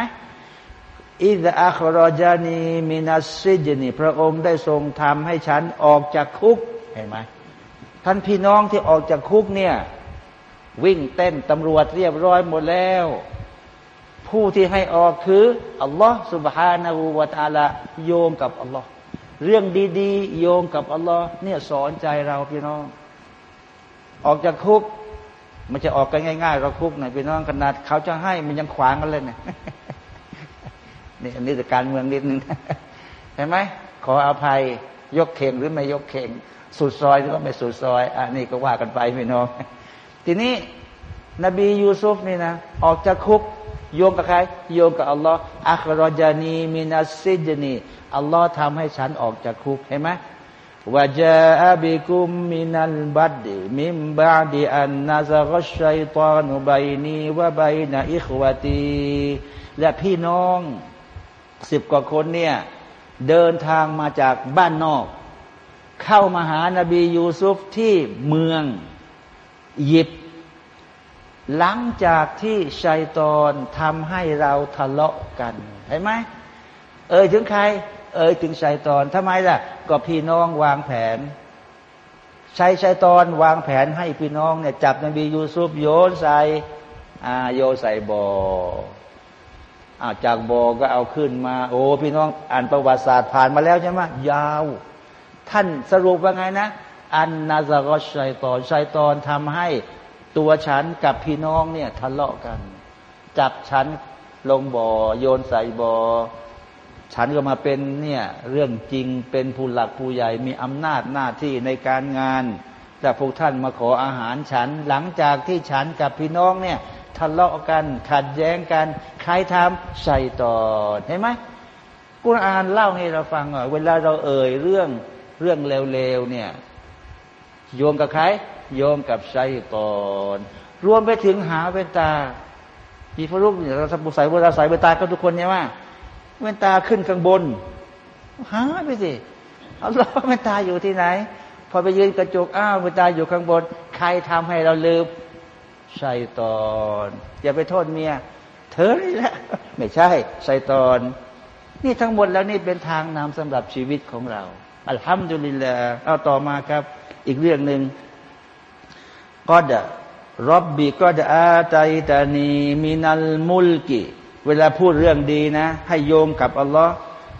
อิดะอัครจานีมินัสซิจนีพระองค์ได้ทรงทำให้ฉันออกจากคุกเห็นไหมท่านพี่น้องที่ออกจากคุกเนี่ย วิ่งเต้นตำรวจเรียบร้อยหมดแล้ว ผู้ที่ให้ออกคืออัลลอฮ์สุบฮานาหูวาตาละโยงกับอัลลอฮ์เรื่องดีๆ โยงกับอัลลอฮ์เนี่ยสอนใจเราพี่น้อง ออกจากคุก มันจะออกกันง่ายๆ เราคุกหน่อยพี่น้องขนาดเขาจะให้มันยังขวางกันเลยเนี่ยนี่อันนี้จะการเมืองนิดนึงเห็นไหมขออภัยยกเข่งหรือไม่ยกเข่งสุดซอยหรือไม่สุดซอย อันนี้ก็ว่ากันไปพี่น้อง ทีนี้ นบียูซุฟนี่นะออกจากคุก โยงกับใคร โยงกับอัลลอฮ์อัครจานีมินัสซิจนีอัลลอฮ์ทำให้ฉันออกจากคุกเห็นไหมวะจาบิกุมมินัลบัดมิมบาดีอันนาซากชัยตานุบัยนีวะบัยนาอิควาตีและพี่น้องสิบกว่าคนเนี่ย เดินทางมาจากบ้านนอก เข้ามาหานาบียูซุฟที่เมือง หยิบ หลังจากที่ชัยตอนทำให้เราทะเลาะกันเห็นไหมเอ่ยถึงใคร เอ่ยถึงชัยตอนทำไมล่ะ ก็พี่น้องวางแผนชัยชัยตอนวางแผนให้พี่น้องเนี่ยจับนบียูซุฟโยนใส่อาโยใส่บอ่อจากบ่อก็เอาขึ้นมา โอ้พี่น้องอ่านประวัติศาสตร์ผ่านมาแล้วใช่ไหมยาว ท่านสรุปว่าไงนะ อันนาซากชัยตอนชัยตอนทำให้ตัวฉันกับพี่น้องเนี่ยทะเลาะกัน จับฉันลงบ่อ โยนใส่บ่อ ฉันก็มาเป็นเนี่ยเรื่องจริงเป็นผู้หลักผู้ใหญ่มีอำนาจหน้าที่ในการงาน แต่พวกท่านมาขออาหารฉันหลังจากที่ฉันกับพี่น้องเนี่ยทะเลาะกันขัดแย้งกันใครทำใส่ตอนเห็นไหมกุรอานเล่าให้เราฟังอะเวลาเราเอ่ยเรื่องเรื่องเลวๆเนี่ย โยงกับใครโยงกับไัยตอนรวมไปถึงหาเวนตามีพระรูปเราสมุใส่เวลาใส่เวนตาก็ทุกคนใช่ไหมเวนตาขึ้นข้างบนหาไปสิเอาล้อเวนตาอยู่ที่ไหน พอไปยืนกระจกอ้าวเวนตาอยู่ข้างบน ใครทำให้เราลืมไัยตอนอย่าไปโทษเมียเธอนี่แหละไม่ใช่ไัยตอน นี่ทั้งหมดแล้วนี่เป็นทางนำสำหรับชีวิตของเรา อัลฮัมดุลิลลาห์เอาต่อมาครับ อีกเรื่องหนึ่งก็จะรบบีก็จะอาใจตานีมินัลมุลกิ เวลาพูดเรื่องดีนะ ให้โยงกับอัลลอฮ์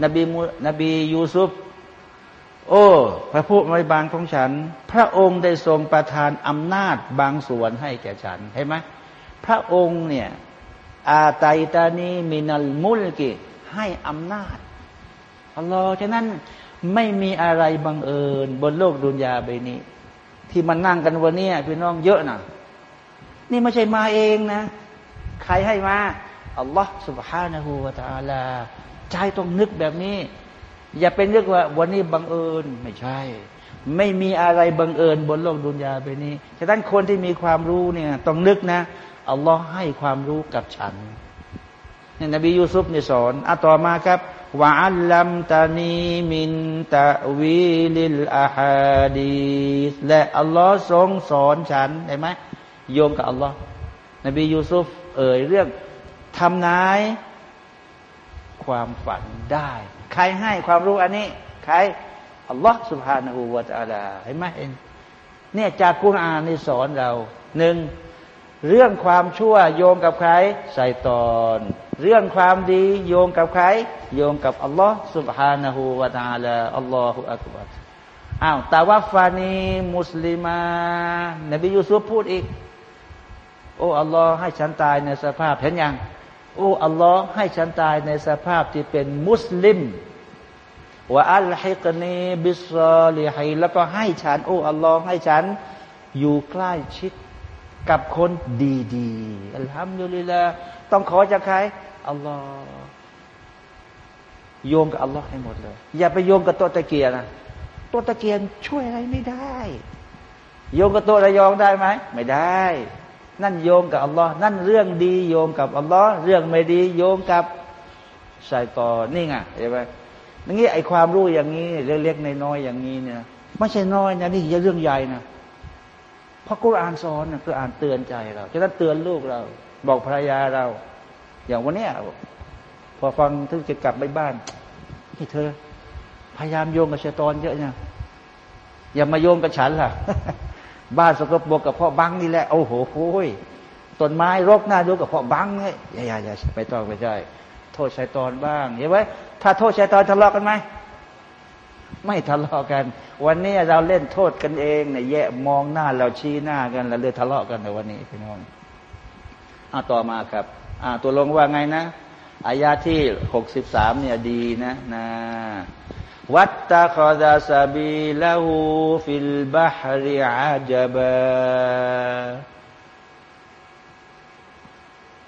นบีมูนบียูซุฟโอ้ พระผู้อภิบาลของฉัน พระองค์ได้ทรงประทานอำนาจบางส่วนให้แก่ฉันเห็นไหมพระองค์เนี่ยอาไตตานีมินัลมุลกิให้อำนาจอัลลอฮ์ฉะนั้น ไม่มีอะไรบังเอิญบนโลกดุนยาใบนี้ ที่มันนั่งกันวันนี้พี่น้องเยอะนะนี่ไม่ใช่มาเองนะ ใครให้มาอัลลอฮ์ سبحانه และ تعالى ใจต้องนึกแบบนี้ อย่าเป็นเรื่องว่าวันนี้บังเอิญไม่ใช่ ไม่มีอะไรบังเอิญบนโลกดุนยาไปนี้ฉะนั้นคนที่มีความรู้เนี่ยต้องนึกนะอัลลอฮ์ให้ความรู้กับฉันนี่นบียูซุฟนี่สอนอ่ะต่อมาครับ ว่าอัลลัมตานีมินตะวีลิลอาฮาดีและอัลลอฮ์ทรงสอนฉันเห็นไหมโยงกับอัลลอฮ์นบียูซุฟเอ่ยเรื่องทำนายความฝันได้ ใครให้ความรู้อันนี้ ใครอัลลอฮ์สุบฮานาหูวะตาลาเห็นไหมเองเนี่ยจากกุรอานี่สอนเราหนึ่ง เรื่องความชั่วโยงกับใครใส่ตอน เรื่องความดีโยงกับใคร โยงกับอัลลอฮ์ سبحانه และ تعالى อัลลอฮฺอักบัรอ้าวแต่ว่าฟานีมุสลิมานบียูซุฟพูดอีก โอ้อัลลอฮ์ให้ฉันตายในสภาพเห็นยังโอ้อัลลอฮ์ให้ฉันตายในสภาพที่เป็นมุสลิมว่าอัลฮิกนีบิสรอลีไฮแล้วก็ให้ฉัน โอ้อัลลอฮ์ให้ฉัน อยู่ใกล้ชิด กับคนดีๆالحمد للهต้องขอจากใครอัลลอฮ์โยงกับอัลลอฮ์ให้หมดเลย อย่าไปโยงกับตัวตะเกียนะตัวตะเกียนช่วยอะไรไม่ได้ โยงกับตัวระยองได้ไหมไม่ได้ นั่นโยงกับอัลลอฮ์นั่นเรื่องดีโยงกับอัลลอฮ์เรื่องไม่ดี โยงกับชัยตอนี่ไงเห็นไหมนี่ไอความรู้อย่างนี้เล็กๆน้อยๆอย่างนี้เนี่ยไม่ใช่น้อยนะนี่เรื่องใหญ่นะเพราะกุรอานสอนนะคืออ่านเตือนใจเราจะนั้นเตือนลูกเรา บอกภรรยาเรา อย่างวันนี้พอฟังถึงจะกลับไปบ้านนี่เธอ พยายามโยงกับชัยตอนเยอะเนี่ยอย่ามาโยงกับฉันล่ะ บ้านสกปรกกับพ่อบังนี่แหละโอ้โหโอยต้นไม้รกหน้าดูกับพ่อบังเนี่ยอย่าอย่าไม่ต้องไม่ใช่โทษชายตอนบ้างเห็นไหมถ้าโทษชายตอนทะเลาะกันไหม ไม่ทะเลาะกัน วันนี้เราเล่นโทษกันเองเนี่ยแย่มองหน้าเราชี้หน้ากันแล้วเลยทะเลาะกันในวันนี้พี่น้องอาต่อมาครับอ่าตัวลงว่าไงนะอายาที่หกสิบสามเนี่ยดีนะนะวัตตะคอดาซาบีลาหูฟิลบาฮริอาจบา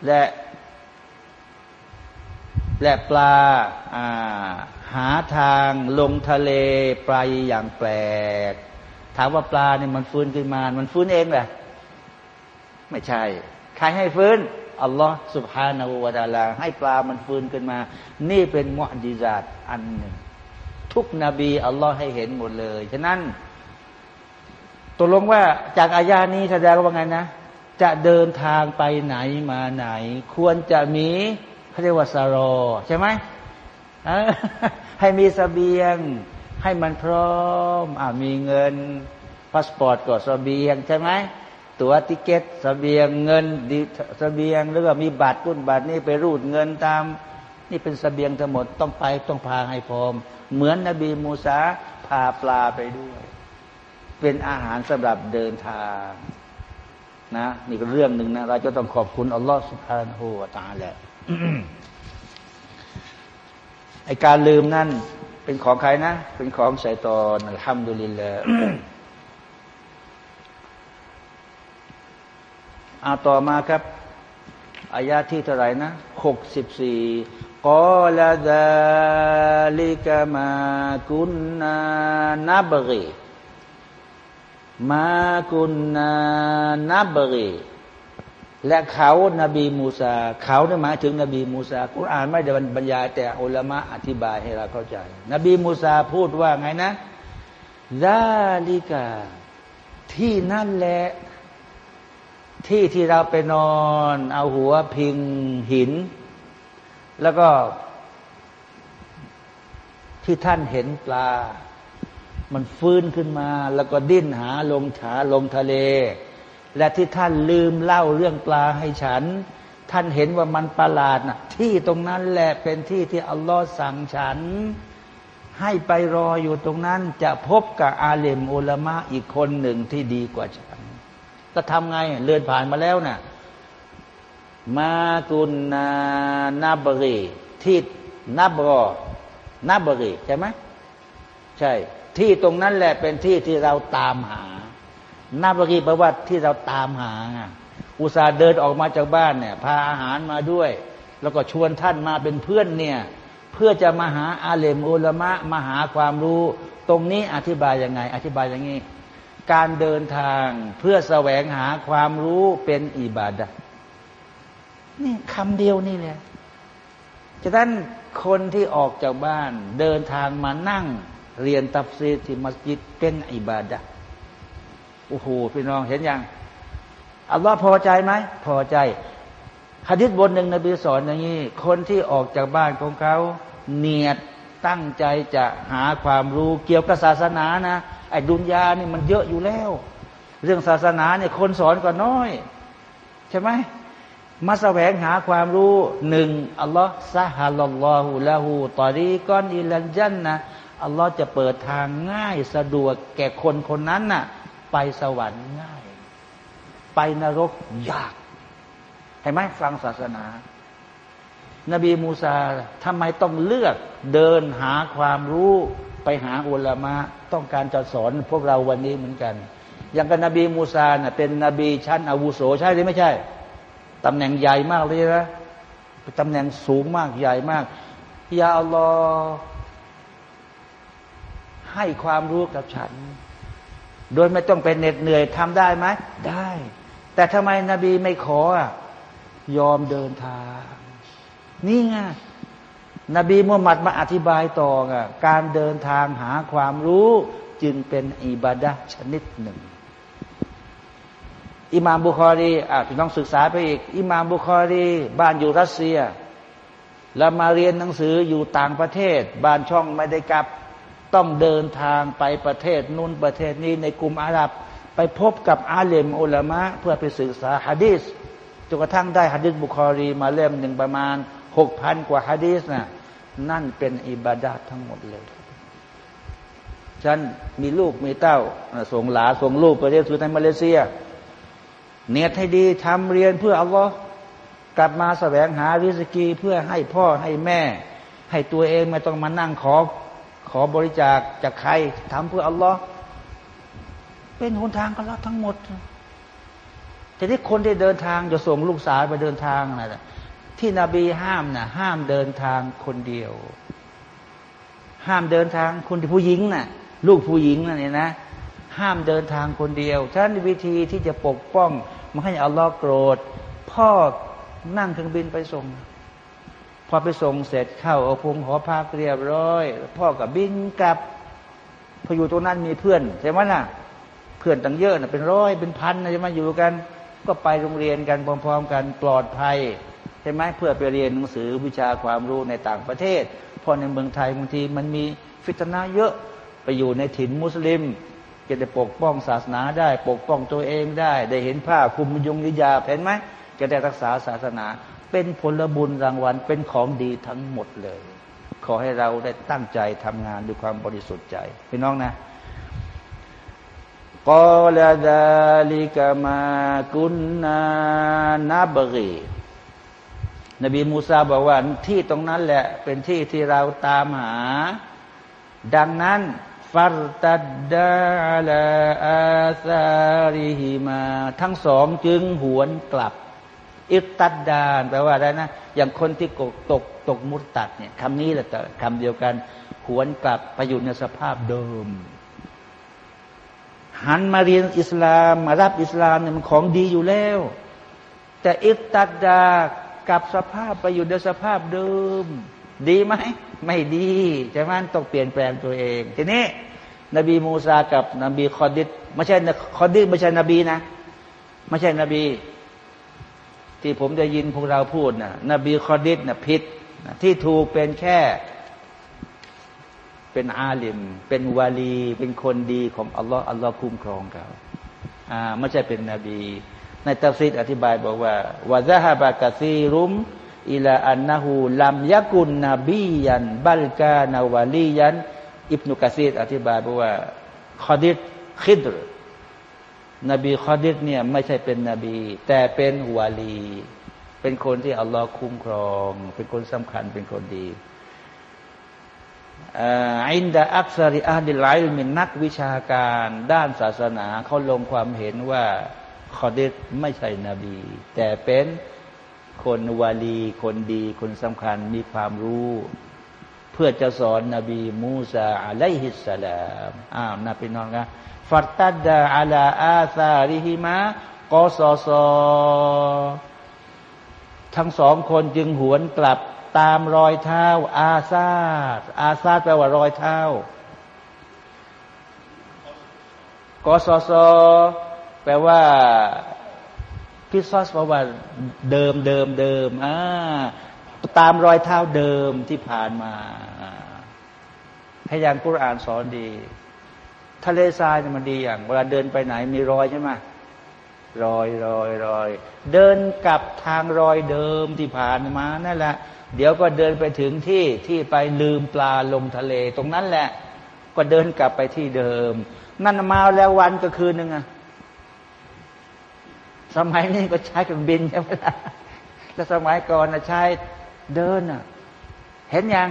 และ และปลา หาทางลงทะเลไปอย่างแปลก ถามว่าปลาเนี่ยมันฟื้นขึ้นมา มันฟื้นเองแหละไม่ใช่ ใครให้ฟื้นอัลลอฮ์สุบฮานาอูวาตาลา ให้ปลามันฟื้นขึ้นมา นี่เป็นมุอจิซาตอันหนึ่ง ทุกนบีอัลลอฮ์ให้เห็นหมดเลย ฉะนั้นตกลงว่าจากอายานี้แสดงว่าไงนะ จะเดินทางไปไหนมาไหน ควรจะมีเขาเรียกว่าสารอ ใช่ไหม ให้มีเสบียง ให้มันพร้อมอมีเงินพาสปอร์ตก็เสบียงใช่ไหมตั๋ว ticket เสบียงเงินเสบียงหรือว่ามีบัตรตุ้นบัตรนี่ไปรูดเงินตาม นี่เป็นเสบียงทั้งหมดต้องไปต้องพาให้พร้อม เหมือนนบีมูซาพาปลาไปด้วย เป็นอาหารสำหรับเดินทางนะนี่ก็เรื่องหนึ่งนะเราจะต้องขอบคุณอัลลอฮฺสุบฮานาหูวาตาแหละ ไอการลืมนั่นเป็นของใครนะ เป็นของชัยตอนอัลฮัมดุลิลลาห์อาต่อมาครับอายาที่เท่าไหร่นะหกสิบสี่กอลาดาลิกามากุนนานับรีมากุนนานับรี และเขานบีมูซา เขาเนี่ยหมายถึงนบีมูซาคุรอานไม่ได้บรรยายแต่อุลามะอธิบายให้เราเข้าใจ นบีมูซาพูดว่าไงนะซาลิกา ที่นั่นแหละที่ที่เราไปนอน เอาหัวพิงหิน แล้วก็ที่ท่านเห็นปลา มันฟื้นขึ้นมา แล้วก็ดิ้นหาลงฉาลงทะเล และที่ท่านลืมเล่าเรื่องปลาให้ฉัน ท่านเห็นว่ามันประหลาดนะที่ตรงนั้นแหละเป็นที่ที่อัลลอฮ์สั่งฉัน ให้ไปรออยู่ตรงนั้น จะพบกับอาเลมอุลามะอีกคนหนึ่งที่ดีกว่าฉันก็ทำไงเลื่อนผ่านมาแล้วนะ่ะมากุนนานาบรีที่นับรอนับรีใช่ไหมใช่ ที่ตรงนั้นแหละเป็นที่ที่เราตามหา นาบรีแปลว่าที่เราตามหา อุตส่าห์เดินออกมาจากบ้านเนี่ยพาอาหารมาด้วย แล้วก็ชวนท่านมาเป็นเพื่อนเนี่ยเพื่อจะมาหาอาเลมอุลมะมาหาความรู้ ตรงนี้อธิบายยังไง อธิบายอย่างนี้ การเดินทางเพื่อแสวงหาความรู้เป็นอิบาดะนี่คำเดียวนี่เลยฉะนั้นคนที่ออกจากบ้าน เดินทางมานั่งเรียนตัฟซีที่มัสยิดเป็นอิบาดะ โอ้โหพี่น้องเห็นยังอัลลอฮ์พอใจไหมพอใจฮะดิษบทหนึ่งนบีสอนอย่างนี้ คนที่ออกจากบ้านของเขา เนียดตั้งใจจะหาความรู้เกี่ยวกับศาสนานะไอ้ดุนยานี่มันเยอะอยู่แล้ว เรื่องศาสนาเนี่ยคนสอนก็น้อย ใช่ไหมมาแสวงหาความรู้หนึ่งอัลลอฮ์ซาฮาลลอฮูละหูตอรีก้อนอิลันจันนะอัลลอฮ์จะเปิดทางง่ายสะดวกแก่คนคนนั้นน่ะ ไปสวรรค์ง่าย ไปนรกยากเห็นไหมฟังศาสนา นบีมูซาทำไมต้องเลือกเดินหาความรู้ไปหาอุลามะต้องการจะสอนพวกเราวันนี้เหมือนกัน อย่างกับนบีมูซาเน่ะเป็นนบีชั้นอาวุโสใช่หรือไม่ใช่ตำแหน่งใหญ่มากเลยนะตำแหน่งสูงมากใหญ่มากยาอัลลอฮ์ให้ความรู้กับฉัน โดยไม่ต้องเป็นเหน็ดเหนื่อยทำได้ไหมได้ แต่ทำไมนบีไม่ขอยอมเดินทาง นี่ไงนบีมุฮัมมัดมาอธิบายต่อไงการเดินทางหาความรู้จึงเป็นอิบาดะชนิดหนึ่ง อิมามบุคอรีอะพี่น้องศึกษาไปอีก อิมามบุคอรี บ้านอยู่รัสเซีย แล้วมาเรียนหนังสืออยู่ต่างประเทศ บ้านช่องไม่ได้กลับ ต้องเดินทางไปประเทศนู้นประเทศนี้ในกลุ่มอาหรับ ไปพบกับอาเลมอุลามะเพื่อไปศึกษาฮะดีษจนกระทั่งได้ฮะดีษบุคอรีมาเล่มหนึ่งประมาณหกพันกว่าฮะดีษนะ่ะนั่นเป็นอิบาดาทั้งหมดเลยฉันมีลูกมีเต้าส่งหลาส่งลูกไปเรียนสุดในมาเลเซีย เนียดให้ดีทำเรียนเพื่ออัลลอฮ์กลับมาแสวงหาวิสกีเพื่อให้พ่อให้แม่ ให้ตัวเองไม่ต้องมานั่งขอ ขอบริจาคจากใครทำเพื่ออัลลอฮ์เป็นหนทางกันแล้วทั้งหมดแต่ที่คนที่เดินทางจะส่งลูกสาวไปเดินทางนะที่นบีห้ามนะห้ามเดินทางคนเดียว ห้ามเดินทางคนที่ผู้หญิงนะ่ะ ลูกผู้หญิงนั่นเองนะ ห้ามเดินทางคนเดียวฉะนั้นวิธีที่จะปกป้องไม่ให้อัลลอฮ์โกรธ พ่อนั่งเครื่องบินไปส่ง พอไปส่งเสร็จเข้าเอาพงหอพักเรียบร้อย พ่อกับบินกลับพออยู่ตรงนั้นมีเพื่อนใช่ไหมล่ะ เพื่อนตั้งเยอะนะเป็นร้อยเป็นพันนะจะมาอยู่กัน ก็ไปโรงเรียนกันพร้อมๆกันปลอดภัยใช่ไหมเพื่อไปเรียนหนังสือวิชาความรู้ในต่างประเทศพอในเมืองไทยบางทีมันมีฟิตนาเยอะไปอยู่ในถิ่นมุสลิมจะได้ปกป้องศาสนาได้ ปกป้องตัวเองได้ ได้เห็นผ้าคุมยุงยิยาเห็นไหมจะได้รักษาศาสนา เป็นผลบุญรางวัล เป็นของดีทั้งหมดเลย ขอให้เราได้ตั้งใจทำงานด้วยความบริสุทธิ์ใจพี่น้องนะกอลาดาลิกามากุนนานาบรีนบีมูซาบอกว่าที่ตรงนั้นแหละ เป็นที่ที่เราตามหา ดังนั้นฟัรตัดดาลาอาซาริฮิมา ทั้งสองจึงหวนกลับ อิตัดดานแปลว่าอะไรนะ อย่างคนที่ตกตกตกมุตตัดเนี่ยคำนี้แหละคำเดียวกัน หวนกลับไปอยู่ในสภาพเดิม หันมาเรียนอิสลามมารับอิสลามเนี่ยมันของดีอยู่แล้ว แต่อิตัดดากับสภาพไปอยู่ในสภาพเดิม ดีไหมไม่ดีใช่ไหมต้องเปลี่ยนแปลงตัวเอง ทีนี้ นบีมูซากับนบีคอดิรไม่ใช่คอดิรไม่ใช่นบีนะ ไม่ใช่นบี ที่ผมได้ยินพวกเราพูดนะนบีคอดิรนะผิดนะที่ถูกเป็นแค่ เป็นอาลิม เป็นวาลี เป็นคนดีของอัลลอฮ์อัลลอฮ์คุ้มครองเขาอ่าไม่ใช่เป็นนบี ในตัฟซีดอธิบายบอกว่าوذهب كثير إلى أنه لم يكن نبيا بل كان وليا อิบนุกะซีดอธิบายบอกว่าคอดิรคิดร นบีคอดิรเนี่ยไม่ใช่เป็นนบี แต่เป็นวาลี เป็นคนที่อัลลอฮ์คุ้มครอง เป็นคนสำคัญเป็นคนดีعند أكثر أهل العلمนักวิชาการด้านศาสนาเขาลงความเห็นว่าคอดิดไม่ใช่นบี แต่เป็นคนวาลี คนดี คนสำคัญมีความรู้ เพื่อจะสอนนบีมูซาอะลัยฮิสสลามอ้าวนาพี่น้องนะฟัตตัดดาอัลาอาซาริฮิมะกอซอซอทั้งสองคนจึงหวนกลับตามรอยเท้า อาซาดอาซาดแปลว่ารอยเท้ากอซอซอแปลว่าพิซอสแปลว่าเดิมเดิมเดิมอ่า ตามรอยเท้าเดิมที่ผ่านมาพยานกุรอานสอนดี ทะเลทรายมันดีอย่าง เวลาเดินไปไหนมีรอยใช่ไหมรอยรอยรอย เดินกลับทางรอยเดิมที่ผ่านมานั่นแหละ เดี๋ยวก็เดินไปถึงที่ที่ไปลืมปลาลงทะเล ตรงนั้นแหละ ก็เดินกลับไปที่เดิม นั่นมาแล้ววันก็คืนหนึ่งอะสมัยนี้ก็ใช้เครื่องบินใช่ไหมล่ะแล้วสมัยก่อนใช้ เดินอะเห็นยัง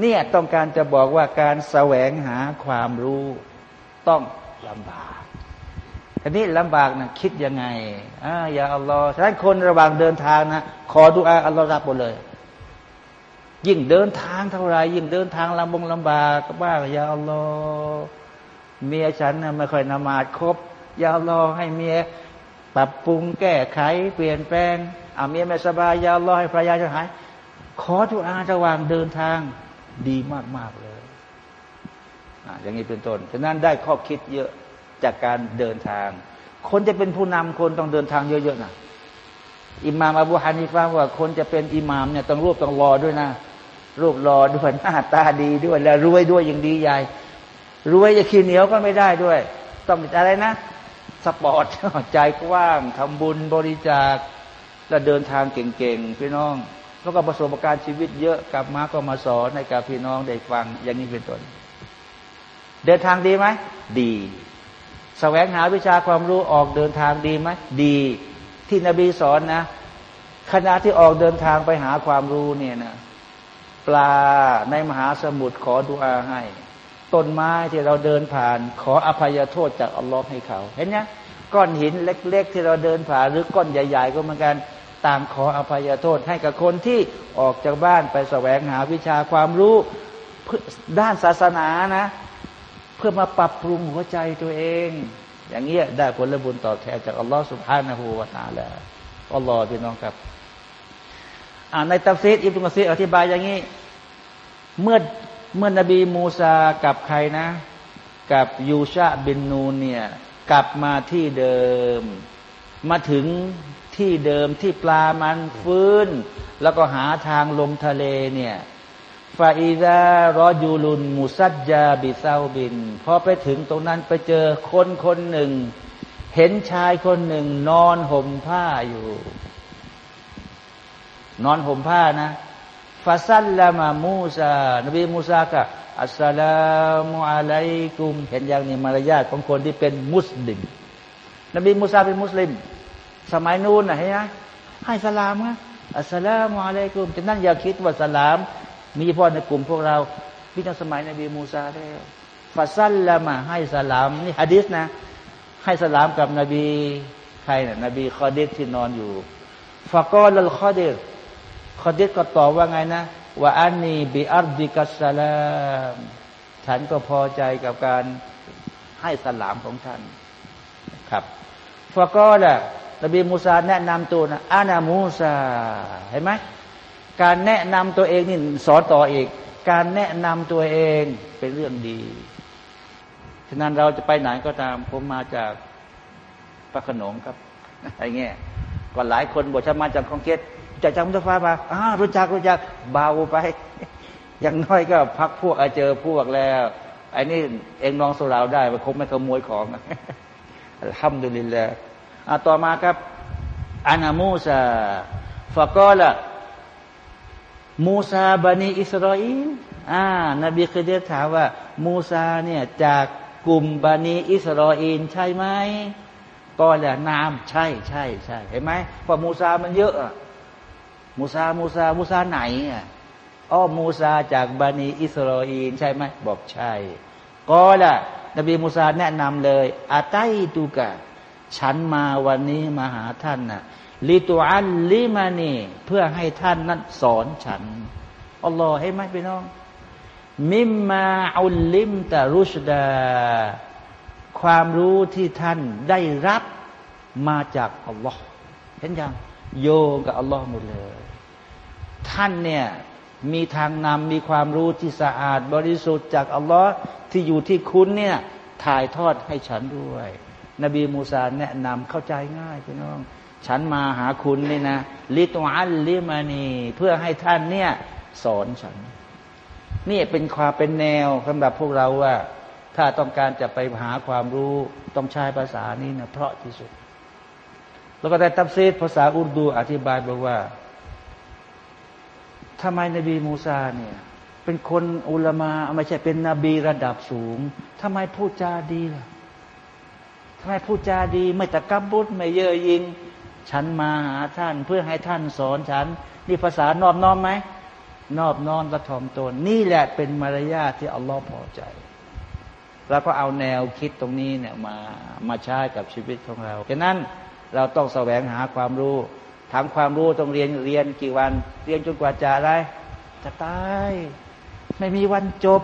เนี่ยต้องการจะบอกว่าการแสวงหาความรู้ต้องลำบากทีนี้ลำบากนะคิดยังไงอ่าอย่าอัลลอฮ์ฉะนั้นคนระหว่างเดินทางนะขอดุอาอัลลอฮ์รับหมดเลย ยิ่งเดินทางเท่าไรยิ่งเดินทางลำบงลำบากก็บ้างอย่าอัลลอฮ์เมียฉันนะไม่ค่อยนมาดครบยาอัลลอฮ์ให้เมียปรับปรุงแก้ไข เปลี่ยนแปลงอาเมียไม่สบายอย่าอัลลอฮ์ให้ภรรยาจะหาย ขอทุอาระหว่างเดินทางดีมากมากเลยอย่างนี้เป็นต้นฉะนั้นได้ข้อคิดเยอะจากการเดินทาง คนจะเป็นผู้นำคนต้องเดินทางเยอะ ๆ นะอิหมามอบูฮานิฟาว่าคนจะเป็นอิหมามเนี่ยต้องรูปต้องรอด้วยนะรูปรอด้วยหน้าตาดีด้วย แล้วรวยด้วยอย่างดีใหญ่รวยจะขี้เหนียวก็ไม่ได้ด้วย ต้องอะไรนะ สปอร์ตใจกว้างทำบุญบริจาค แล้วเดินทางเก่งๆพี่น้อง แล้วก็ประสบการณ์ชีวิตเยอะกลับมาก็มาสอนในกับพี่น้องได้ฟังอย่างนี้เป็นต้นเดินทางดีไหมดีสแสวงหาวิชาความรู้ออกเดินทางดีไหมดี ที่นบีสอนนะขณะที่ออกเดินทางไปหาความรู้เนี่ยนะปลาในมหาสมุทรขอดุอาให้ ต้นไม้ที่เราเดินผ่าน ขออภัยโทษจากอัลลอฮ์ให้เขา เห็นไหมก้อนหินเล็ก ๆ ที่เราเดินผ่านหรือก้อนใหญ่ ๆ ก็เหมือนกัน ต่างขออภัยโทษให้กับคนที่ออกจากบ้านไปแสวงหาวิชาความรู้ด้านศาสนานะ เพื่อมาปรับปรุงหัวใจตัวเอง อย่างเงี้ยได้ผลบุญตอบแทนจากอัลลอฮ์سبحانه وتعالىอัลลอฮ์พี่น้องครับในตัฟซีดอิบนุกะซีรอธิบายอย่างนี้ เมื่อเมื่อนบีมูซากับใครนะ กับยูชาบินนูเนี่ยกลับมาที่เดิม มาถึง ที่เดิมที่ปลามันฟื้น แล้วก็หาทางลงทะเลเนี่ยفإذا رجل مسجى بثوبพอไปถึงตรงนั้นไปเจอคนคนหนึ่ง เห็นชายคนหนึ่ง นอนห่มผ้าอยู่ นอนห่มผ้านะفسلم موسىนบีมูซาก็السلام عليكم เห็นอย่างนี้มารยาทของคนที่เป็นมุสลิม นบีมูซาเป็นมุสลิม สมัยนู้นนะเห็นไหมให้สลามนะالسلام عليكمจะนั่นอย่าคิดว่าสลาม มีเฉพาะในกลุ่มพวกเราพี่น้องสมัยนบีมูซาแล้วفسلمให้สลามนี่ฮะดิษนะ ให้สลามกับนบีใครนะ่ะนบีคอดิรที่นอนอยู่ฟะกอลลคอดิษคอดิษก็ตอบว่าไงนะوأنى بأرضك السلامฉันก็พอใจกับการให้สลามของท่านครับฟะก็ละ นบีมูซาแนะนำตัวนะอานามูซาเห็นไหมการแนะนำตัวเองนี่สอนต่ออีก การแนะนำตัวเองเป็นเรื่องดีฉะนั้นเราจะไปไหนก็ตาม ผมมาจากพระขนงครับอะไรเงี้ยก็หลายคนบอกฉันมาจากคองเกตจากจำมุตฟ้ามาอ่ารู้จักรู้จักเบาไป อย่างน้อยก็พักพวกเจอพวกแล้วไอ้นี่เองนองสุราได้มันคงไม่ขโมยของทำดุลินแล้วต่อมาครับอานามูซาฟะกอละมูซาบันีอิสราเอลอ่านบีเคยเดถามว่า มูซาเนี่ยจากกลุ่มบานีอิสราเอลใช่ไหมก็แหละนามใช่ใช่ใช่เห็นไหมเพราะมูซามันเยอะมูซามูซามูซาไหนอะอ้อมูซาจากบานีอิสราเอลใช่ไหมบอกใช่ ก็แหละนบีมูซาแนะนำเลยอาไตตูกะ ฉันมาวันนี้มาหาท่านนะ่ะลิตูอัลลิมานีเพื่อให้ท่านนั้นสอนฉันอัลลอฮ์ให้ไหมพี่น้อง มิมมาอุลลิมตารุชดา ความรู้ที่ท่านได้รับมาจากอัลลอฮ์เห็นยังโยงกับอัลลอฮ์หมดเลย ท่านเนี่ยมีทางนำมีความรู้ที่สะอาดบริสุทธิ์จากอัลลอฮ์ที่อยู่ที่คุณเนี่ยถ่ายทอดให้ฉันด้วย นบีมูซาแนะนำเข้าใจง่ายพี่น้อง ฉันมาหาคุณนี่นะ ลิตอัลลิมานีเพื่อให้ท่านเนี่ยสอนฉัน นี่เป็นความเป็นแนวสำหรับพวกเราว่า ถ้าต้องการจะไปหาความรู้ต้องใช้ภาษานี้นะเพราะที่สุด แล้วก็ได้ตับซีดภาษาอุรดูอธิบายบอกว่าทำไมนบีมูซาเนี่ยเป็นคนอุลามาไม่ใช่เป็นนบีระดับสูงทำไมพูดจาดีล่ะ ทำไมพูดจาดี ไม่ตะกับบุตไม่เย่อยิง ฉันมาหาท่านเพื่อให้ท่านสอนฉัน นี่ภาษานอบน้อมไหม นอบน้อมและถ่อมตน นี่แหละเป็นมารยาทที่อัลลอฮ์พอใจ แล้วก็เอาแนวคิดตรงนี้เนี่ยมามาใช้กับชีวิตของเราฉะนั้นเราต้องแสวงหาความรู้ถามความรู้ต้องเรียนเรียนกี่วัน เรียนจนกว่าจะอะไรจะตาย ไม่มีวันจบ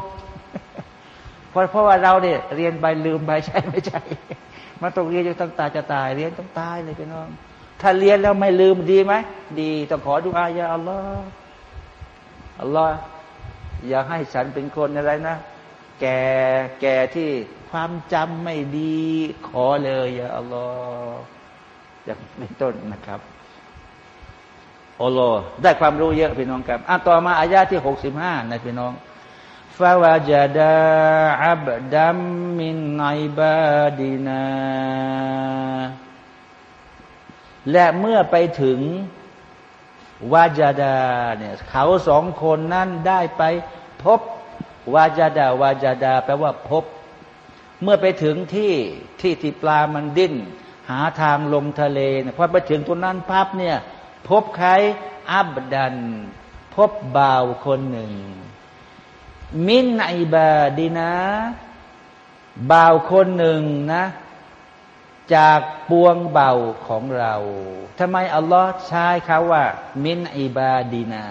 เพราะเพราะว่าเราเนี่ยเรียนไปลืมไปใช่ไม่ใช่ มันต้องเรียนจนตั้งตายจะตายเรียนต้องตายเลยพี่น้อง ถ้าเรียนแล้วไม่ลืมดีไหมดีต้องขอดูอายาอัลลอฮ์อัลลอฮ์อย่าให้ฉันเป็นคนอะไรนะ แก่แก่ที่ความจำไม่ดี ขอเลยอย่าอัลลอฮ์อย่างเป็นต้นนะครับอัลลอฮ์ได้ความรู้เยอะพี่น้องครับอะต่อมาอายาที่หกสิบห้าในพี่น้อง ฟาวาจดาอับดัมมินไนบาดีนาและเมื่อไปถึงวาจาดาเนี่ยเขาสองคนนั้นได้ไปพบวาจาดาวาจาดาแปลว่าพบ เมื่อไปถึงที่ที่ที่ปลามันดิ้น หาทางลงทะเลเนี่ยพอไปถึงตรงนั้นพับเนี่ย พบใครอับดัน พบบ่าวคนหนึ่ง มินไอบาดีนะบ่าวคนหนึ่งนะ จากปวงเบาของเราทำไมอัลลอฮ์ใช้คาว่า มินอิบาดีนา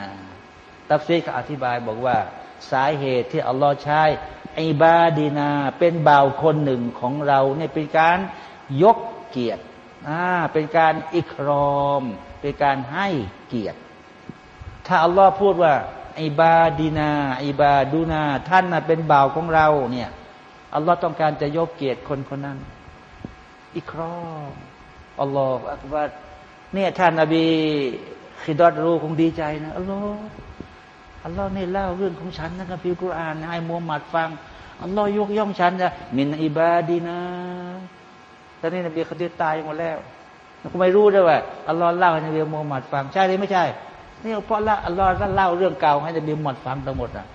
ตัฟซีเขาอธิบายบอกว่า สาเหตุที่อัลลอฮ์ใช้อิบาดีนา เป็นเบาคนหนึ่งของเราเนี่ยเป็นการยกเกียรติอ่าเป็นการอิครอม เป็นการให้เกียรติ ถ้าอัลลอฮ์พูดว่า อิบาดีนาอิบาดูนา ท่านน่ะเป็นเบาวของเราเนี่ยอัลลอฮ์ต้องการจะยกเกียรติคนคนนั้น อิครออัลลอฮฺอักบัดเนี่ยท่านนบีขิดอดรู้คงดีใจนะอัลลอฮฺอัลลอฮ์นี่เล่าเรื่องของฉันนะครับพิกุรอานให้มูฮัมหมัดฟังอัลลอฮ์ยกย่องฉันนะมินอิบาดีนะตอนนี้นบีเขดิตายหมดแล้วกูไม่รู้ด้วยว่าอัลลอฮ์เล่าให้นบีมูฮัมหมัดฟังใช่หรือไม่ใช่ นี่เพราะละอัลลอฮ์เล่าเรื่องเก่าให้นบีมูฮัมหมดฟังทั้งหมดอะ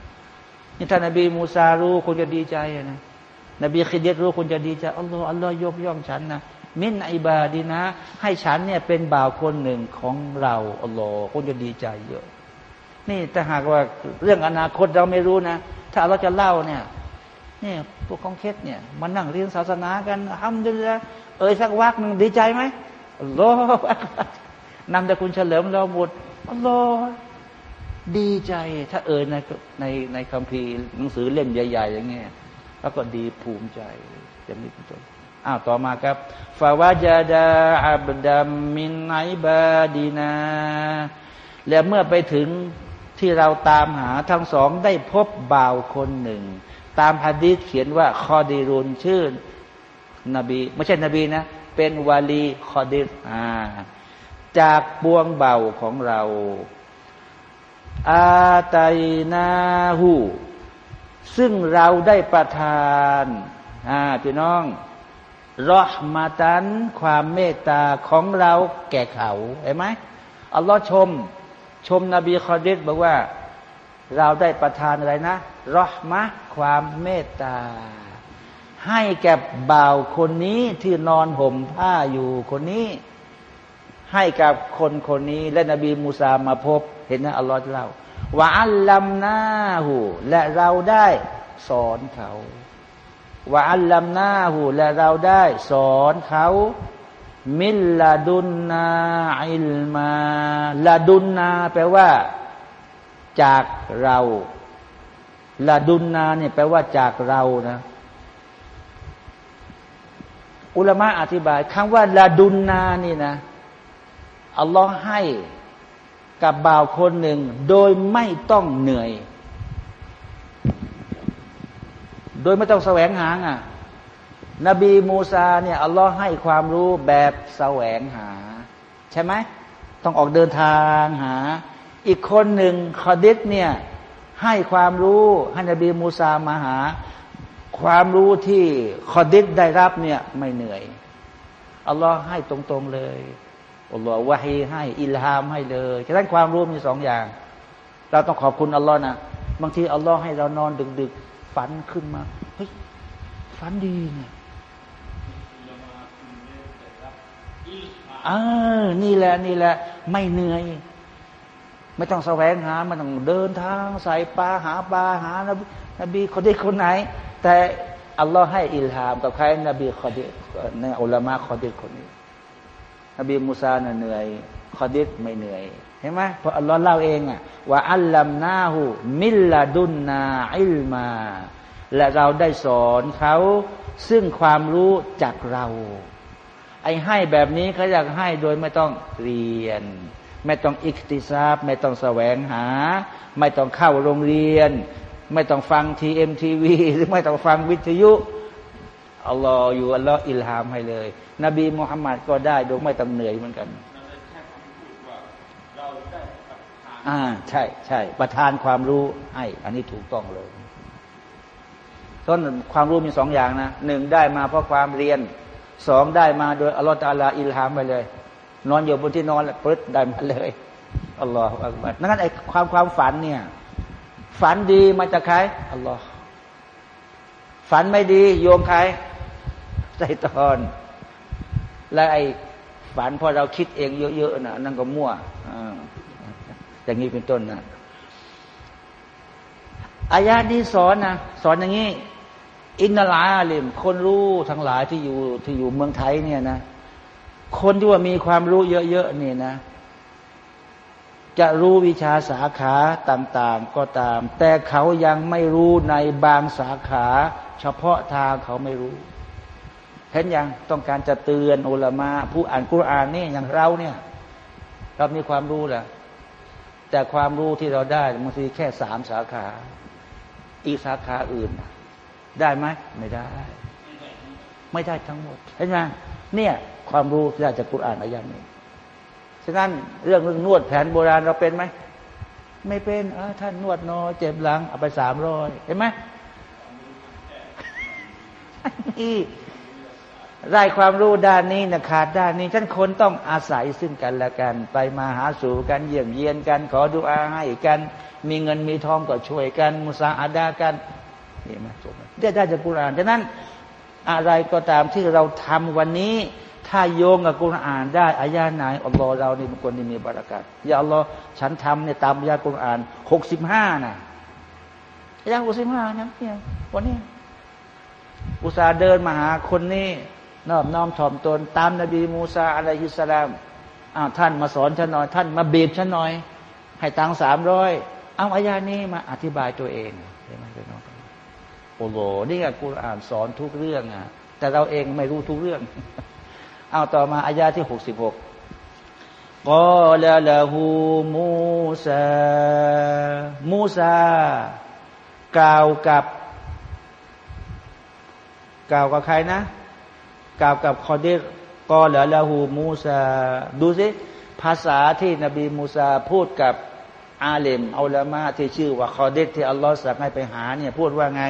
นี่ท่านนบีมูซารู้คงจะดีใจนะนบีคิดเยรู้คุณจะดีใจอัลลอฮ์อัลลอฮ์ยกย่องฉันนะมินอิบาดีนะ ให้ฉันเนี่ยเป็นบ่าวคนหนึ่งของเราอัลลอฮ์คุณจะดีใจเยอะ นี่แต่หากว่าเรื่องอนาคตเราไม่รู้นะ ถ้าเราจะเล่าเนี่ยเนี่ยพวกของเคสเนี่ยมานั่งเรียนศาสนากันทำด้วยเอ่ยสักวักหนึ่งดีใจไหมอัลลอฮ์ นำแต่คุณเฉลิมเราหมดอัลลอฮ์ดีใจ ถ้าเอ่ยในในในคัมภีร์หนังสือเล่มใหญ่ ๆ อย่างเงี้ยแล้วก็ดีภูมิใจอย่างนี้เป็นต้นอ้าวต่อมาครับฟาวาจาดาอับดัมมินไนบาดีนา และเมื่อไปถึงที่เราตามหาทั้งสองได้พบบ่าวคนหนึ่ง ตามฮะดีษเขียนว่าคอดีรุนชื่อนบี ไม่ใช่นบีนะ เป็นวาลีคอดีอ่า จากปวงเบาของเรา อาตายนาหูซึ่งเราได้ประทานอ่าพี่น้องรอห์มาตันความเมตตาของเราแก่เขาเห็นไหมอัลลอฮ์ชม ชมนบีคอดิษบอกว่า เราได้ประทานอะไรนะรอห์มะความเมตตา ให้แก่บ่าวคนนี้ที่นอนห่มผ้าอยู่คนนี้ ให้กับคนคนนี้ และนบีมูซามาพบ เห็นนะอัลลอฮ์เล่าว่าอัลลัมนาหูและเราได้สอนเขาว่าอัลลัมนาหูและเราได้สอนเขา มิลลาดุนนาอิลมาลาดุนนาแปลว่า จากเราลาดุนนาเนี่ยแปลว่าจากเรานะอุลามะอธิบายคำว่าลาดุนนานี่นะ อัลลอฮ์ให้กับบ่าวคนหนึ่ง โดยไม่ต้องเหนื่อย โดยไม่ต้องแสวงหาอะ นบีมูซาเนี่ยอัลลอฮ์ให้ความรู้แบบแสวงหา ใช่ไหมต้องออกเดินทางหา อีกคนหนึ่งคอดิษเนี่ยให้ความรู้ให้นบีมูซามาหา ความรู้ที่คอดิษได้รับเนี่ยไม่เหนื่อยอัลลอฮ์ให้ตรงๆเลย อัลลอฮ์วะฮีให้อิลฮามให้เลยฉะนั้นความรู้มีสองอย่าง เราต้องขอบคุณอัลลอฮ์นะบางทีอัลลอฮ์ให้เรานอนดึกๆฝันขึ้นมาเฮ้ยฝันดีเนี่ยเออนี่แหละนี่แหละ ไม่เหนื่อย ไม่ต้องแสวงหาไม่ต้องเดินทางใส่ปลาหาปลาหานบีนบีคนดีคนไหน แต่อัลลอฮ์ให้อิลฮามกับใครนบีคอดีนอุลามะคอดีคนนี้ นบีมูซาเนี่ยเหนื่อยคอดิรไม่เหนื่อยเห็นไหมเพราะอัลลอฮ์เล่าเองอะوعلمناه من لدنا علما และเราได้สอนเขาซึ่งความรู้จากเรา ไอ้ให้แบบนี้เขาอยากให้โดยไม่ต้องเรียน ไม่ต้องاكتسابไม่ต้องแสวงหา ไม่ต้องเข้าโรงเรียน ไม่ต้องฟัง TMTV หรือไม่ต้องฟังวิทยุ อัลลอฮ์อยู่อัลลอฮ์อิลฮามให้เลย นบีมุฮัมมัดก็ได้โดยไม่ต้องเหนื่อยเหมือนกันอ่าใช่ใช่ประทานความรู้ให้อันนี้ถูกต้องเลยต้นความรู้มีสองอย่างนะหนึ่งได้มาเพราะความเรียนสองได้มาโดยอัลลอฮฺตาลาอิลฮามไปเลย นอนอยู่บนที่นอนแล้วปึ๊ดได้มาเลยอัลลอฮฺอักบัดนั้นไอ้ความความฝันเนี่ย ฝันดีมาจากใครอัลลอฮ์ฝันไม่ดีโยมใคร ใจตอน และไอ้ฝันพอเราคิดเองเยอะๆนะนั่นก็มั่วอย่างนี้เป็นต้นนะอายานี้สอนนะสอนอย่างนี้ อินนาลาลิม คนรู้ทั้งหลายที่อยู่ที่อยู่เมืองไทยเนี่ยนะ คนที่ว่ามีความรู้เยอะๆนี่นะ จะรู้วิชาสาขาต่างๆก็ตาม แต่เขายังไม่รู้ในบางสาขา เฉพาะทางเขาไม่รู้ เห็นยังต้องการจะเตือนอุลามาผู้อ่านกุรอานนี่อย่างเราเนี่ย เรามีความรู้แหละแต่ความรู้ที่เราได้บางทีแค่สามสาขา อีกสาขาอื่น ได้ไหมไม่ได้ ไม่ได้ทั้งหมด เห็นไหมเนี่ยความรู้ที่ได้จากกุรอานอายานี้ฉะนั้นเรื่องเรื่องนวดแผนโบราณเราเป็นไหมไม่เป็นเออท่านนวดนอเจ็บหลังเอาไปสามร้อยเห็นไหมนี่ ได้ความรู้ด้านนี้นะขาดด้านนี้ท่านคนต้องอาศัยซึ่งกันและกัน ไปมาหาสู่กันเยี่ยมเยียนกัน ขอดูอาให้กัน มีเงินมีทองก็ช่วยกัน มุสาอาดากันนี่มาจบได้ได้จากกุรอานฉะนั้นอะไรก็ตามที่เราทำวันนี้ ถ้าโยงกับกุรอานได้อายาไหนอัลลอฮ์เรานี่เป็นคนที่มีบารักัดอย่าอัลลอฮ์ฉันทำเนี่ยตามอายากุรอานหกสิบห้านะอายาหกสิบห้านะเนี่ยวันนี้อุตส่าห์เดินมาหาคนนี้ นอบน้อมถ่อมตน ตามนบีมูซาอะลัยฮิสลามอ้าวท่านมาสอนฉันหน่อย ท่านมาบีบฉันหน่อย ให้ตังสามร้อยเอาอายานี้มาอธิบายตัวเองใช่ไหมพี่น้องโอ้โหนี่ไงกูอ่านสอนทุกเรื่องอะแต่เราเองไม่รู้ทุกเรื่อง เอาต่อมาอายาที่หกสิบหกกอลาลาหูมูซามูซากล่าวกับ กล่าวกับใครนะ กล่าวกับคอดิกอลลาหูมูซาดูสิภาษาที่นบีมูซาพูดกับอาเลมอัลามาที่ชื่อว่าคอดิรที่อัลลอฮ์สั่งให้ไปหาเนี่ยพูดว่าไง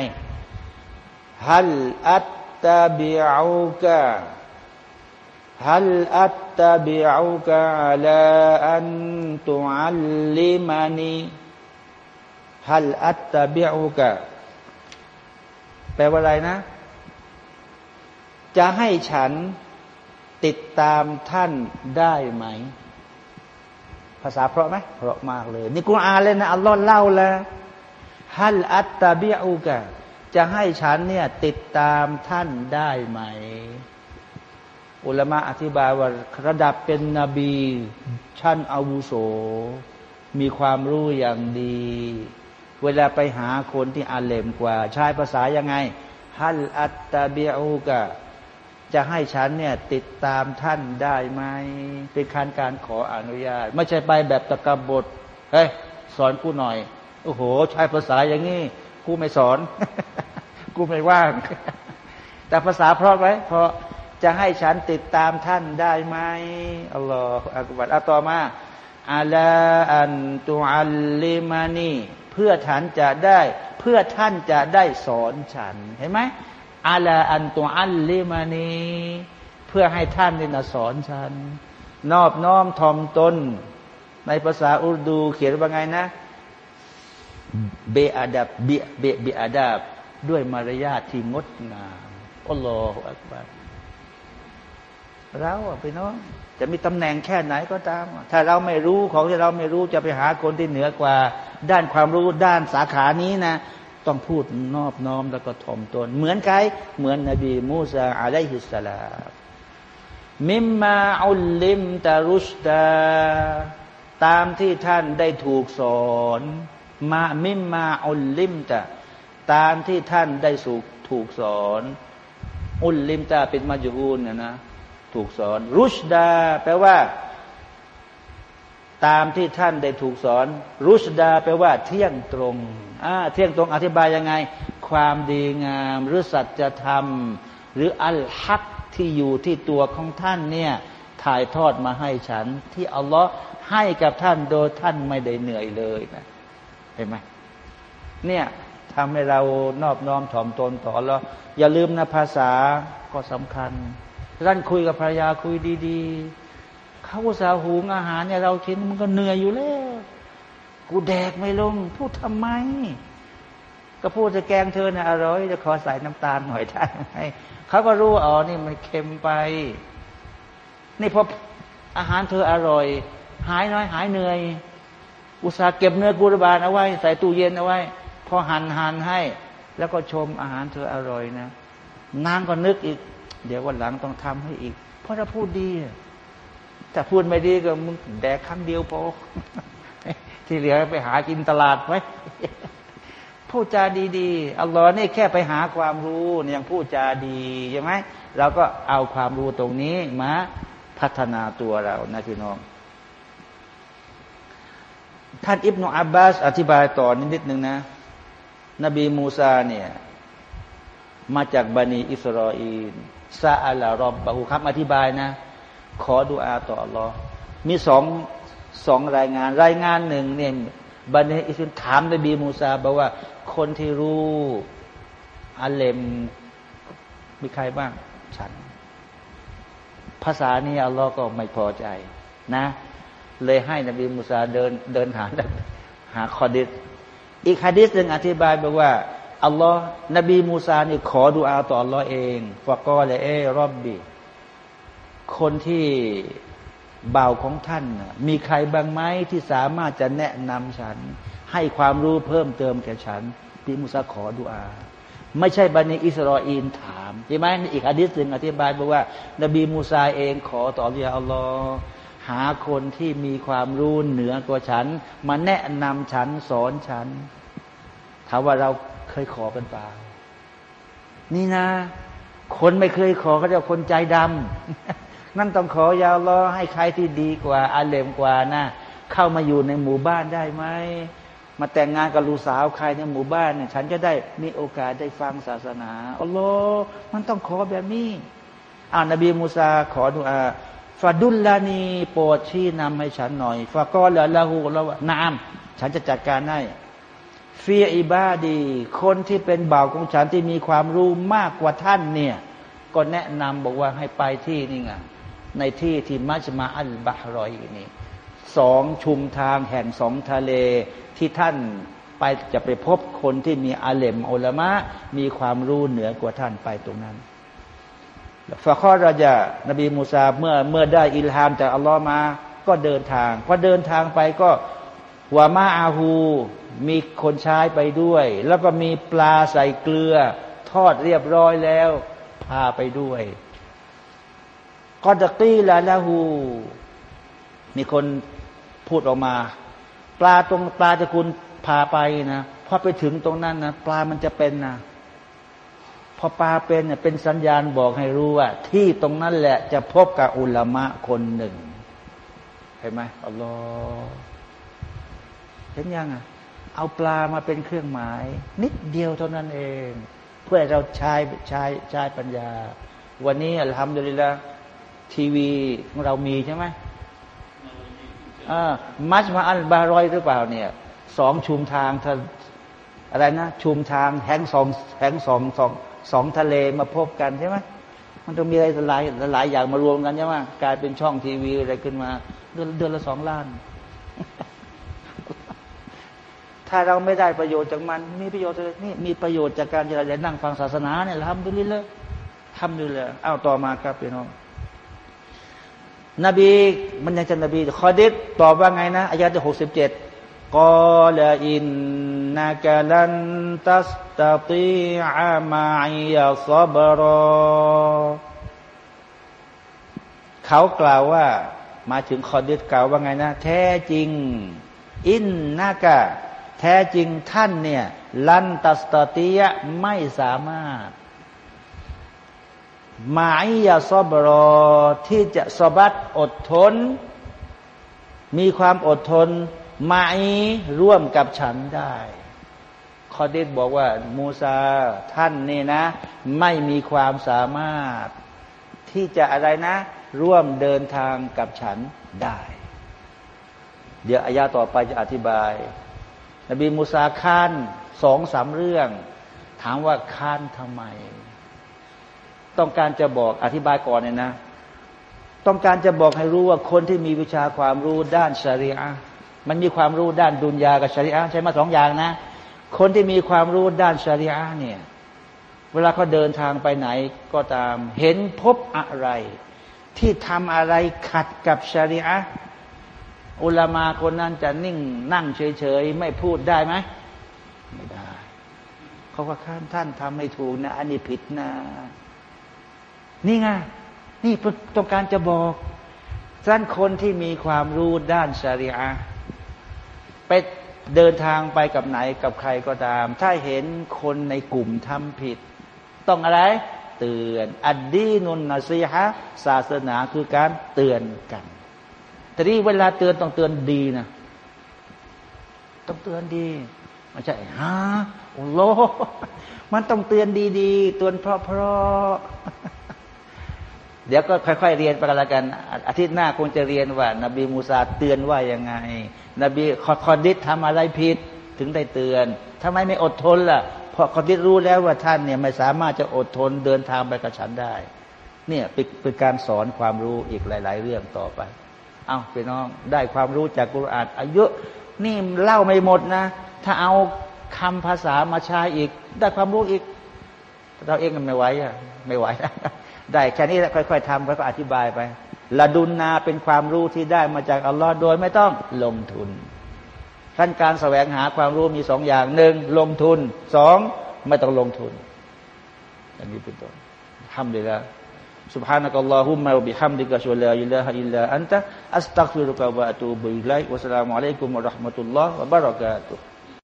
ฮัลอัตตาบิอูกะฮัลอัตตาบิอูกะลาอันตุอัลลิมานีฮัลอัตตะบียอุกะแปลว่าอะไรนะ จะให้ฉันติดตามท่านได้ไหม ภาษาเพราะไหมเพราะมากเลย นี่กุณอานเลยนะอัลลอฮ์เล่าแล้วฮัลอัตตาเบิอูกะจะให้ฉันเนี่ยติดตามท่านได้ไหม อุลมะอธิบายว่าระดับเป็นนบีชั้นอาวุโส มีความรู้อย่างดี เวลาไปหาคนที่อาเลมกว่า ใช้ภาษายังไงฮัลอัตตาเบิอูกะ จะให้ฉันเนี่ยติดตามท่านได้ไหมเป็นการการขออนุญาต ไม่ใช่ไปแบบตะกบดเฮ้ยสอนกูหน่อย โอ้โห ใช้ภาษาอย่างนี้กูไม่สอน กูไม่ว่าง แต่ภาษาเพราะไหมเพราะจะให้ฉันติดตามท่านได้ไหมอัลลอฮฺอักบัดอัต่อมาอัลาอันตุอัลลิมานีเพื่อท่านจะได้ เพื่อท่านจะได้สอนฉันเห็นไหม อาลาอันตุอัลลิมานีเพื่อให้ท่านได้นะสอนฉัน นอบน้อมถ่อมตนในภาษาอุรดู เขียนว่าไงนะ เบอาดับเบเบเบอาดับด้วยมารยาทที่งดงามอัลลอฮฺอักบารเราอะพี่น้องจะมีตำแหน่งแค่ไหนก็ตาม ถ้าเราไม่รู้ของที่เราไม่รู้จะไปหาคนที่เหนือกว่า ด้านความรู้ด้านสาขานี้นะ ต้องพูดนอบน้อมแล้วก็ถ่อมตน เหมือนใครเหมือนนบีมูซาอะลัยฮิสสลามมิมมาอุลลิมตารุชดาตามที่ท่านได้ถูกสอนมามิมมาอุลลิมตาตามที่ท่านได้สุกถูกสอน อุลลิมตาเป็นมาจูนนะนะ ถูกสอน รุชดา แปลว่า ตามที่ท่านได้ถูกสอน รุชดา แปลว่า เที่ยงตรง เที่ยงตรงอธิบายยังไง ความดีงามหรือสัจธรรม หรืออัลฮักที่อยู่ที่ตัวของท่านเนี่ยถ่ายทอดมาให้ฉัน ที่อัลลอฮ์ให้กับท่านโดยท่านไม่ได้เหนื่อยเลยนะเห็นไหมเนี่ยทำให้เรานอบน้อมถ่อมตนต่อแล้วอย่าลืมนะภาษาก็สำคัญท่านคุยกับภรรยาคุยดี ๆ เขาสาห์หุงอาหารเนี่ยเรากินมันก็เหนื่อยอยู่แล้ว กูแดกไม่ลง พูดทำไม ก็พูดจะแกงเธอเนี่ยอร่อย จะขอใส่น้ำตาลหน่อยได้ไหมเขาก็รู้อ๋อนี่มันเค็มไป นี่พออาหารเธออร่อย หายน้อยหายเหนื่อย อุตส่าห์เก็บเนื้อกุรบานเอาไว้ ใส่ตู้เย็นเอาไว้ พอหันหันให้ แล้วก็ชมอาหารเธออร่อยนะนางก็นึกอีก เดี๋ยววันหลังต้องทำให้อีก เพราะถ้าพูดดีถ้าพูดไม่ดีก็มึงแดกครั้งเดียวพอ ที่เหลือไปหากินตลาดไว้พูดจาดีๆอัลลอฮ์นี่แค่ไปหาความรู้ยังพูดจาดีใช่ไหมเราก็เอาความรู้ตรงนี้มาพัฒนาตัวเรานะพี่น้อง ท่านอิบนาอับบาส อธิบายต่อนิดนิดนึงนะ นบีมูซาเนี่ย มาจากบันิอิสราเอลซาอัลลอฮ์บะฮูครับ อธิบายนะ ขอดุอาต่อรอมีสอง สองรายงาน รายงานหนึ่งเนี่ยบันอิสลถามนบีมูซาบอกว่า คนที่รู้อัลเลมมีใครบ้าง ฉัน ภาษานี้อัลลอฮ์ก็ไม่พอใจนะ เลยให้นบีมูซาเดินเดินหาหาคอดิษอีกฮะดิษหนึ่งอธิบายบอกว่าอัลลอฮ์นบีมูซานี่ขอดุอาต่ออัลลอฮ์เองฟะกอเลยเอรอบบีคนที่ บาของท่านมีใครบ้างไหมที่สามารถจะแนะนำฉัน ให้ความรู้เพิ่มเติมแก่ฉันพี่มุสาขอดุอา ไม่ใช่บันิอิสราเอลถามใช่ไหมอีกอดีตหนึ่งอธิบายบอกว่า นบีมูซาเองขอต่อเรียอัลลอฮ์หาคนที่มีความรู้เหนือกว่าฉัน มาแนะนำฉันสอนฉันถามว่าเราเคยขอเป็นเปล่านี่นะ คนไม่เคยขอเขาจะคนใจดำ นั่นต้องขอยาวล้อให้ใครที่ดีกว่า อาเลมกว่านะเข้ามาอยู่ในหมู่บ้านได้ไหมมาแต่งงานกับลูกสาวใครในหมู่บ้านเนี่ยฉันจะได้มีโอกาสได้ฟังศาสนาอัลลอฮ์มันต้องขอแบบนี้อ่านบีมูซาขอดูอาฟาดุลลานีโปรดชี้นำให้ฉันหน่อยฟากอละละหูละนามฉันจะจัดการให้ฟีอิบาดี คนที่เป็นบ่าวของฉันที่มีความรู้มากกว่าท่านเนี่ย ก็แนะนำบอกว่าให้ไปที่นี่ไง ในที่ที่มัชมาอัลบาฮรอยนี่สองชุมทางแห่งสองทะเลที่ท่านไปจะไปพบคนที่มีอาเลมอุลมะมีความรู้เหนือกว่าท่านไปตรงนั้นฟะข้อราจะนบีมูซาเมื่อเมื่อได้อิลฮามจากอัลลอฮ์มาก็เดินทางพอเดินทางไปก็วามาอาหูมีคนใช้ไปด้วย แล้วก็มีปลาใส่เกลือ ทอดเรียบร้อยแล้ว พาไปด้วย กอดกีลาละหูมีคนพูดออกมา ปลาตรงปลาจะคุณพาไปนะพอไปถึงตรงนั้นนะปลามันจะเป็นนะพอปลาเป็นเนี่ยเป็นสัญญาณบอกให้รู้ว่า ที่ตรงนั้นแหละจะพบกับอุลามะคนหนึ่งเห็นไหมอัลลอฮ์เห็นยังอะเอาปลามาเป็นเครื่องหมาย นิดเดียวเท่านั้นเอง เพื่อเราใช้ใช้ใช้ปัญญา วันนี้อัลฮัมดุลิลละ ทีวีของเรามีใช่ไหมมัชมาอัลบารอยหรือเปล่าเนี่ยสองชุมทางทอะไรนะ ชุมทางแห่งสองแห่งสองสองสองทะเลมาพบกันใช่ไหมมันต้องมีอะไรหลายหลายอย่างมารวมกันใช่ไหมกลายเป็นช่องทีวีอะไรขึ้นมา เดือนเดือนละสองล้าน ถ้าเราไม่ได้ประโยชน์จากมัน มีประโยชน์อะไรนี่มีประโยชน์จากการจะได้นั่งฟังศาสนาเนี่ยทำดูลิเลยทำดูเลยเอาต่อมาครับพี่น้อง นบีมันยังจะนบีคอดิษตอบว่าไงนะอายะที่หกสิบเจ็ดกอลอินนากลันตัสตติอามาอิยาซบรอเขากล่าวว่า มาถึงคอดิษกล่าวว่าไงนะ แท้จริง อินนากะแท้จริงท่านเนี่ย ลันตัสตติยะไม่สามารถ หมาอิยาซอบรอที่จะสบัดอดทน มีความอดทนหมาอีร่วมกับฉันได้คอดิษบอกว่า มูซาท่านนี่นะ ไม่มีความสามารถ ที่จะอะไรนะ ร่วมเดินทางกับฉันได้ เดี๋ยวอายาต่อไปจะอธิบาย นบีมูซาค้านสองสามเรื่อง ถามว่าค้านทำไม ต้องการจะบอกอธิบายก่อนเนี่ยนะ ต้องการจะบอกให้รู้ว่าคนที่มีวิชาความรู้ด้านชริอะมันมีความรู้ด้านดุนยากับชริอะใช่ไหมสองอย่างนะ คนที่มีความรู้ด้านชริอะเนี่ย เวลาเขาเดินทางไปไหนก็ตาม เห็นพบอะไร ที่ทำอะไรขัดกับชริอะอุลามาคนนั้นจะนิ่งนั่งเฉยๆ ไม่พูดได้ไหมไม่ได้ เขาก็ข้ามท่านทำไม่ถูกนะ อันนี้ผิดนะ นี่ไงนี่ต้องการจะบอกท่านคนที่มีความรู้ด้านชริอะไปเดินทางไปกับไหนกับใครก็ตาม ถ้าเห็นคนในกลุ่มทำผิด ต้องอะไร เตือนอัดดีนุนนาซีฮะศาสนาคือการเตือนกันแต่นี่เวลาเตือนต้องเตือนดีนะต้องเตือนดีไม่ใช่ฮะโอ้โหมันต้องเตือนดีๆเตือนเพราะๆ เดี๋ยวก็ค่อยๆเรียนไปกันละกัน อาทิตย์หน้าคงจะเรียนว่า นบีมูซาเตือนว่ายังไง นบีคอดิษทำอะไรผิดถึงได้เตือนทำไมไม่อดทนล่ะ เพราะคอดิษรู้แล้วว่าท่านเนี่ยไม่สามารถจะอดทนเดินทางไปกับฉันได้ เนี่ยเป็นการสอนความรู้อีกหลาย ๆ เรื่องต่อไป เอาไปน้องได้ความรู้จากกุรอานอายุนี่เล่าไม่หมดนะ ถ้าเอาคำภาษามาใช้อีก ได้ความรู้อีก เราเองกันไม่ไหวอะไม่ไหวนะ ได้แค่นี้แล้วค่อยๆทำแล้วก็อธิบายไปละดุนนาเป็นความรู้ที่ได้มาจากอัลลอฮ์โดยไม่ต้องลงทุนขั้นการแสวงหาความรู้มีสองอย่างหนึ่งลงทุนสองไม่ต้องลงทุนอันนี้เป็นต้นทำเลยละ سبحانك اللهم وبحمدك أشهد أن لا إله إلا أنت أستغفرك وأتوب إليك والسلام عليكم ورحمة الله وبركاته